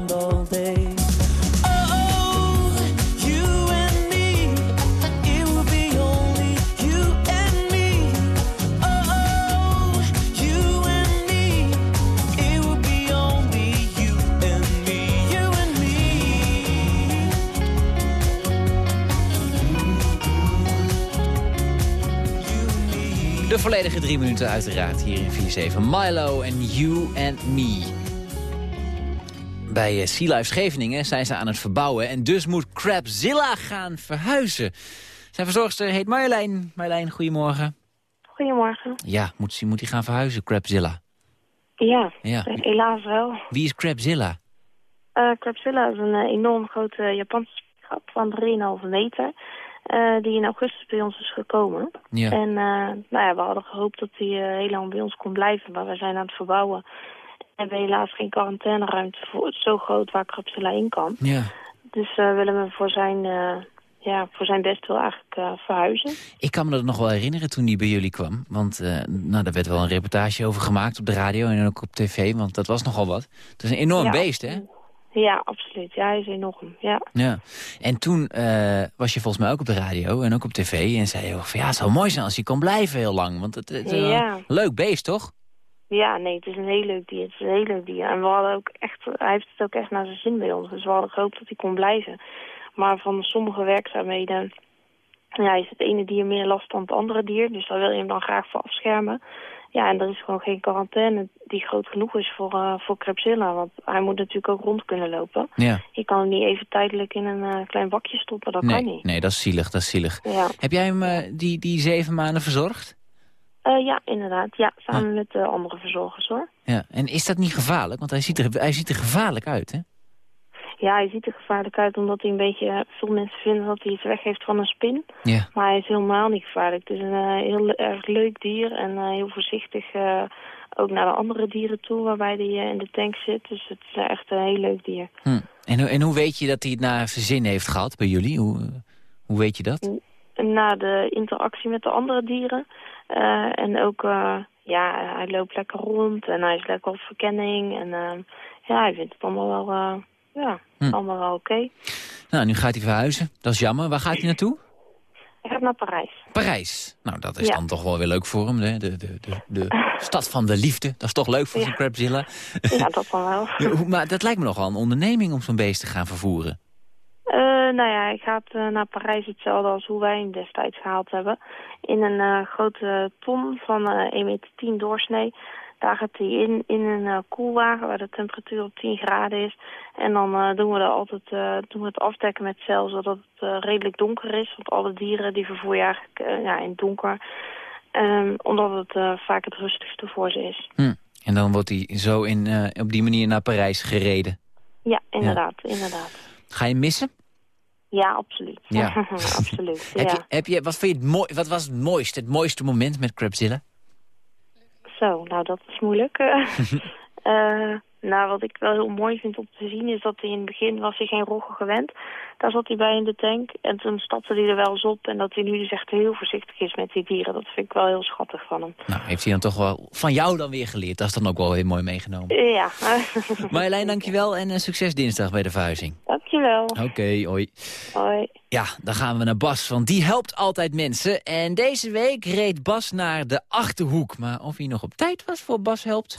De volledige drie minuten uiteraard hier in 4-7. Milo en You and Me. Bij eh, Sea Life Scheveningen zijn ze aan het verbouwen... en dus moet Crabzilla gaan verhuizen. Zijn verzorgster heet Marjolein. Marjolein, goedemorgen. Goedemorgen. Ja, moet hij moet gaan verhuizen, Crabzilla? Ja, Ja. eh, helaas wel. Wie is Crabzilla? Eh Crabzilla is een enorm grote Japanse spiegelschap van 3,5 meter. Eh, die in augustus bij ons is gekomen. Ja. En eh, nou ja, we hadden gehoopt dat hij eh, heel lang bij ons kon blijven. Maar we zijn aan het verbouwen. We hebben helaas geen quarantaineruimte voor, zo groot waar Crabzilla in kan. Ja. Dus willen we voor zijn, ja, voor zijn best wel eigenlijk verhuizen. Ik kan me dat nog wel herinneren toen hij bij jullie kwam. Want nou, daar werd wel een reportage over gemaakt op de radio en ook op tv. Want dat was nogal wat. Het is een enorm Ja. beest, hè? Ja, absoluut. Ja, hij is enorm. Ja. Ja. En toen eh, was je volgens mij ook op de radio en ook op tv. En zei je van ja, het zou mooi zijn als hij kon blijven heel lang. Want het, het is een leuk beest, toch? Ja, nee, het is een heel leuk dier. Het is een heel leuk dier. En we hadden ook echt, hij heeft het ook echt naar zijn zin bij ons. Dus we hadden gehoopt dat hij kon blijven. Maar van sommige werkzaamheden ja, is het ene dier meer last dan het andere dier. Dus daar wil je hem dan graag voor afschermen. Ja, en er is gewoon geen quarantaine die groot genoeg is voor, eh voor Crepzilla. Want hij moet natuurlijk ook rond kunnen lopen. Ja. Je kan hem niet even tijdelijk in een eh, klein bakje stoppen. Dat kan Nee, niet. nee, dat is zielig, dat is zielig. Ja. Heb jij hem eh, die, die zeven maanden verzorgd? Ja, inderdaad. Ja, samen met de andere verzorgers hoor. Ja. En is dat niet gevaarlijk? Want hij ziet er, hij ziet er gevaarlijk uit, hè? Ja, hij ziet er gevaarlijk uit omdat hij een beetje... Veel mensen vinden dat hij iets weggeeft van een spin. Ja. Maar hij is helemaal niet gevaarlijk. Het is een eh, heel erg leuk dier en eh, heel voorzichtig eh, ook naar de andere dieren toe waarbij hij in de tank zit. Dus het is echt een heel leuk dier. Hm. En, hoe- en hoe weet je dat hij het naar zijn zin heeft gehad bij jullie? Hoe, hoe weet je dat? Na de interactie met de andere dieren en ook... ja, hij loopt lekker rond en hij is lekker op verkenning. En ja, hij vindt het allemaal wel, ja, Hm. allemaal wel oké. Nou, nu gaat hij verhuizen. Dat is jammer. Waar gaat hij naartoe? Hij gaat naar Parijs. Parijs. Nou, dat is Ja. dan toch wel weer leuk voor hem. hè? De, de, de, de stad van de liefde. Dat is toch leuk voor Ja. zo'n Crabzilla? Ja, dat dan wel. Ja, maar dat lijkt me nogal een onderneming om zo'n beest te gaan vervoeren. Eh, nou ja, hij gaat eh, naar Parijs hetzelfde als hoe wij hem destijds gehaald hebben. In een eh, grote ton van eh 1,10 meter doorsnee. Daar gaat hij in, in een eh, koelwagen waar de temperatuur op 10 graden is. En dan eh, doen we er altijd eh, doen we het afdekken met cel, zodat het redelijk donker is. Want alle dieren die vervoer je eigenlijk ja, in het donker. Ehm, omdat het vaak het rustigste voor ze is. Hm. En dan wordt hij zo in, op die manier naar Parijs gereden. Ja, inderdaad, inderdaad. Ga je missen? Ja, absoluut. Ja. absoluut, Heb ja. je, heb je, wat, vind je het mooi, wat was het mooiste, het mooiste moment met Crabzilla? Zo, nou dat is moeilijk. Eh, nou, wat ik wel heel mooi vind om te zien is dat hij in het begin was hij geen roggen gewend. Daar zat hij bij in de tank en toen stapte hij er wel eens op. En dat hij nu dus echt heel voorzichtig is met die dieren. Dat vind ik wel heel schattig van hem. Nou, heeft hij dan toch wel van jou dan weer geleerd. Dat is dan ook wel heel mooi meegenomen. Ja, Marjolein, dankjewel en eh, succes dinsdag bij de verhuizing. dankjewel. Oké, hoi. Hoi. Ja, dan gaan we naar Bas, want die helpt altijd mensen. En deze week reed Bas naar de Achterhoek. Maar of hij nog op tijd was voor Bas helpt...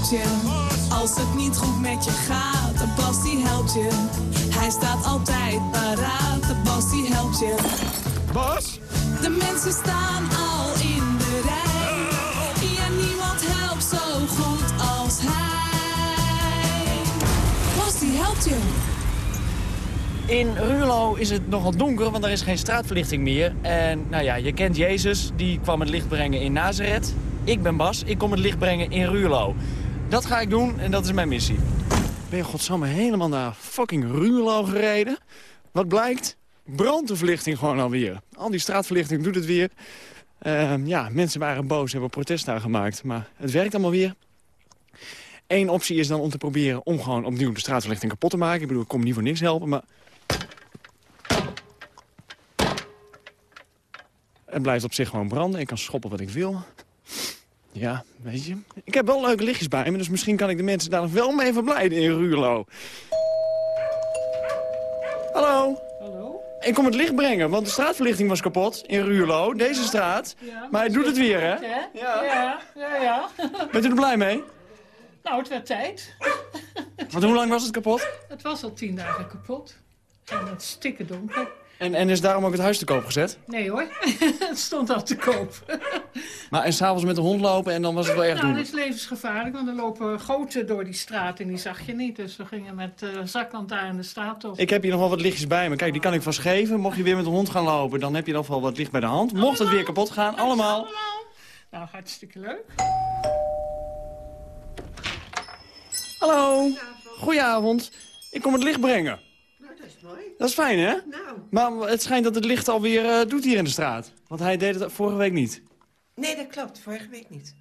helpt je als het niet goed met je gaat. De Bas die helpt je, hij staat altijd paraat. De Bas die helpt je. Bas? De mensen staan al in de rij. Ja, niemand helpt zo goed als hij. Bas die helpt je. In Ruurlo is het nogal donker, want er is geen straatverlichting meer. En nou ja, je kent Jezus, die kwam het licht brengen in Nazareth. Ik ben Bas, ik kom het licht brengen in Ruurlo. Dat ga ik doen en dat is mijn missie. Ben je godsamme helemaal naar fucking Ruurlo gereden? Wat blijkt? Brandverlichting gewoon alweer. Al die straatverlichting doet het weer. Ehm, ja, mensen waren boos, hebben protest daar gemaakt. Maar het werkt allemaal weer. Eén optie is dan om te proberen om gewoon opnieuw de straatverlichting kapot te maken. Ik bedoel, ik kom niet voor niks helpen, maar... Het blijft op zich gewoon branden. Ik kan schoppen wat ik wil. Ja, weet je. Ik heb wel leuke lichtjes bij me, dus misschien kan ik de mensen daar nog wel mee verblijden in Ruurlo. Hallo? Hallo? Ik kom het licht brengen, want de straatverlichting was kapot in Ruurlo, deze straat. maar hij doet het weer, hè? Ja, ja, ja. ja. Bent u er blij mee? Nou, het werd tijd. Want hoe lang was het kapot? Het was al tien dagen kapot. En het stikken donker. En, en is daarom ook het huis te koop gezet? Nee hoor, het stond al te koop. Maar en s'avonds met de hond lopen en dan was het wel erg Nou, dat is levensgevaarlijk, want er lopen goten door die straat en die zag je niet. Dus we gingen met uh, zaklantaarn de straat op. Ik heb hier nog wel wat lichtjes bij me. Kijk, die kan ik vast geven. Mocht je weer met de hond gaan lopen, dan heb je in ieder geval wat licht bij de hand. Mocht het weer kapot gaan, allemaal. Nou, hartstikke leuk. Hallo. Goedenavond. Ik kom het licht brengen. Nou, dat is mooi. Dat is fijn, hè? Nou. Maar het schijnt dat het licht alweer uh, doet hier in de straat. Want hij deed het vorige week niet. Nee, dat klopt. Vorige week niet.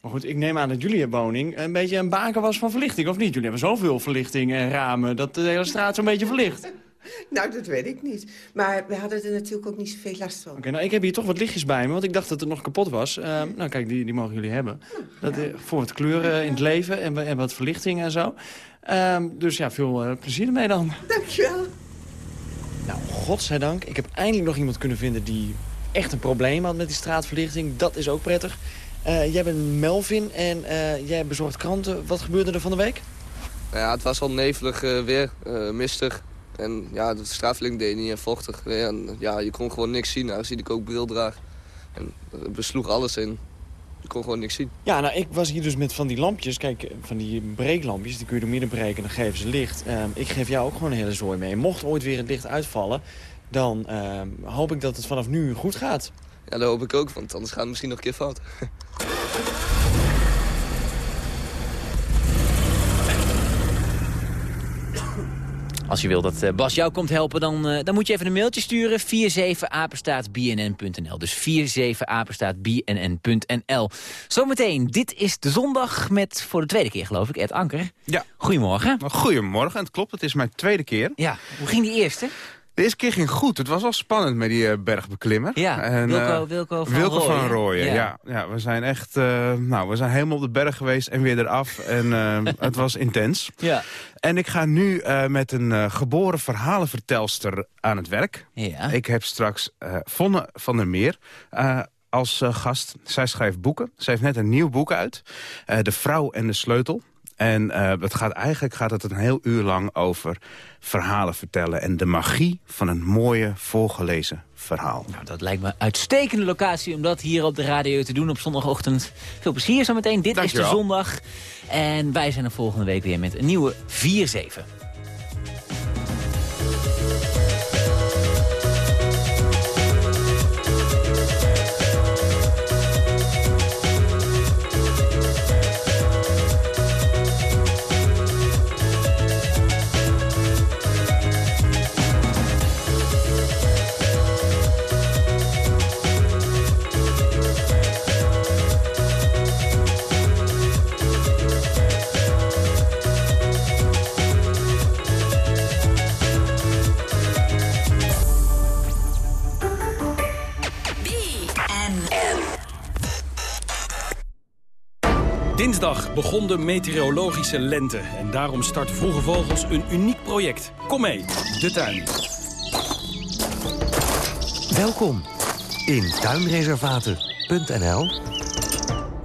Maar goed, ik neem aan dat jullie woning een beetje een baken was van verlichting, of niet? Jullie hebben zoveel verlichting en ramen dat de hele straat zo'n beetje verlicht. Nou, dat weet ik niet. Maar we hadden er natuurlijk ook niet zoveel last van. Oké, nou, ik heb hier toch wat lichtjes bij me, want ik dacht dat het nog kapot was. Uh, nou, kijk, die, die mogen jullie hebben. Dat, uh, voor wat kleuren in het leven en, en wat verlichting en zo. Uh, dus ja, veel uh, plezier ermee dan. Dankjewel. Nou, godzijdank. Ik heb eindelijk nog iemand kunnen vinden die echt een probleem had met die straatverlichting. Dat is ook prettig. Uh, jij bent Melvin en uh, jij bezorgt kranten. Wat gebeurde er van de week? Nou ja, het was al nevelig uh, weer, mistig. En ja, de straatverlichting deed niet en vochtig. En, ja, je kon gewoon niks zien, aangezien ik ook bril draag. En besloeg alles in. Je kon gewoon niks zien. Ja, nou, ik was hier dus met van die lampjes. Kijk, van die breeklampjes, die kun je door midden breken en dan geven ze licht. Uh, ik geef jou ook gewoon een hele zooi mee. Mocht ooit weer het licht uitvallen, dan uh, hoop ik dat het vanaf nu goed gaat. Ja, dat hoop ik ook, want anders gaat het misschien nog een keer fout. Als je wil dat uh, Bas jou komt helpen, dan, uh, dan moet je even een mailtje sturen. 47apenstaatbnn.nl. Dus 47apenstaatbnn.nl. Zometeen, dit is de zondag met voor de tweede keer geloof ik, Ed Anker. Ja. Goedemorgen. Goedemorgen, het klopt, het is mijn tweede keer. Ja, hoe ging die eerste? De eerste keer ging goed. Het was wel spannend met die uh, bergbeklimmer. Ja, en, Wilco, Wilco van Wilco van Rooyen, ja. ja. ja. We zijn echt, uh, nou, we zijn helemaal op de berg geweest en weer eraf. En uh, het was intens. Ja. En ik ga nu met een geboren verhalenvertelster aan het werk. Ja. Ik heb straks Vonne van der Meer als gast. Zij schrijft boeken. Ze heeft net een nieuw boek uit. de Vrouw en de Sleutel. En uh, het gaat, eigenlijk gaat het een heel uur lang over verhalen vertellen... en de magie van een mooie, voorgelezen verhaal. Nou, dat lijkt me een uitstekende locatie om dat hier op de radio te doen op zondagochtend. Veel plezier zometeen. Dit Dankjewel. is de zondag. En wij zijn er volgende week weer met een nieuwe 4-7. Dinsdag begon de meteorologische lente. En daarom start Vroege Vogels een uniek project. Kom mee, de tuin. Welkom in tuinreservaten.nl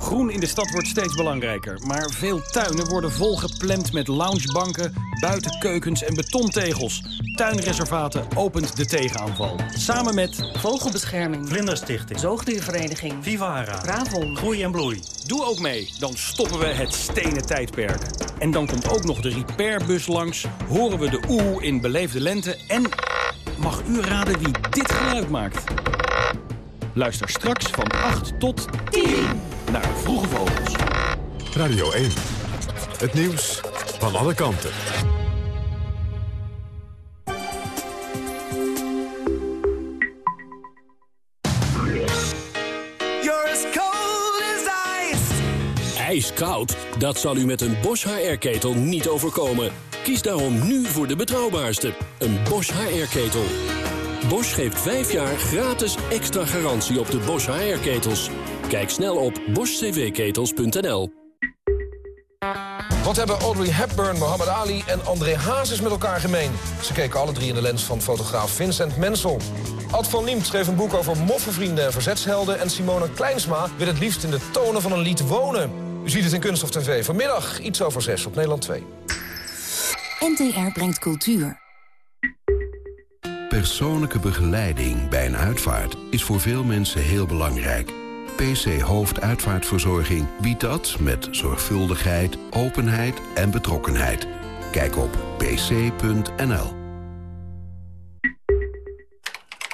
Groen in de stad wordt steeds belangrijker. Maar veel tuinen worden volgepland met loungebanken, buitenkeukens en betontegels. Tuinreservaten opent de tegenaanval. Samen met Vogelbescherming, Vlinderstichting, Zoogdiervereniging, Vivara, Bravon. Groei en Bloei. Doe ook mee, dan stoppen we het stenen tijdperk. En dan komt ook nog de repairbus langs, horen we de oeh in beleefde lente... en mag u raden wie dit geluid maakt? Luister straks van 8 tot 10 naar Vroege Vogels. Radio 1. Het nieuws van alle kanten. You're as cold as ice. Ijskoud? Dat zal u met een Bosch HR-ketel niet overkomen. Kies daarom nu voor de betrouwbaarste, een Bosch HR-ketel. Bosch geeft 5 jaar gratis extra garantie op de Bosch HR-ketels. Kijk snel op boschcvketels.nl. Wat hebben Audrey Hepburn, Muhammad Ali en André Hazes met elkaar gemeen? Ze keken alle drie in de lens van fotograaf Vincent Mensel. Ad van Liemt schreef een boek over moffenvrienden en verzetshelden... en Simone Kleinsma wil het liefst in de tonen van een lied wonen. U ziet het in Kunst of TV. Vanmiddag iets over zes op Nederland 2. NTR brengt cultuur. Persoonlijke begeleiding bij een uitvaart is voor veel mensen heel belangrijk. PC Hoofduitvaartverzorging biedt dat met zorgvuldigheid, openheid en betrokkenheid. Kijk op pc.nl.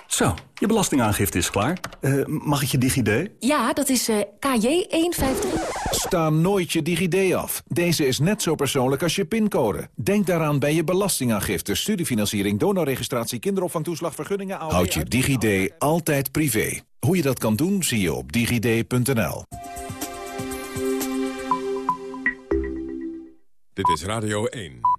Zo, je belastingaangifte is klaar. Eh, mag ik je DigiD? Ja, dat is eh, KJ153. Sta nooit je DigiD af. Deze is net zo persoonlijk als je pincode. Denk daaraan bij je belastingaangifte, studiefinanciering, donorregistratie, kinderopvangtoeslag, vergunningen... Houd je DigiD altijd privé. Hoe je dat kan doen, zie je op digid.nl. Dit is Radio 1.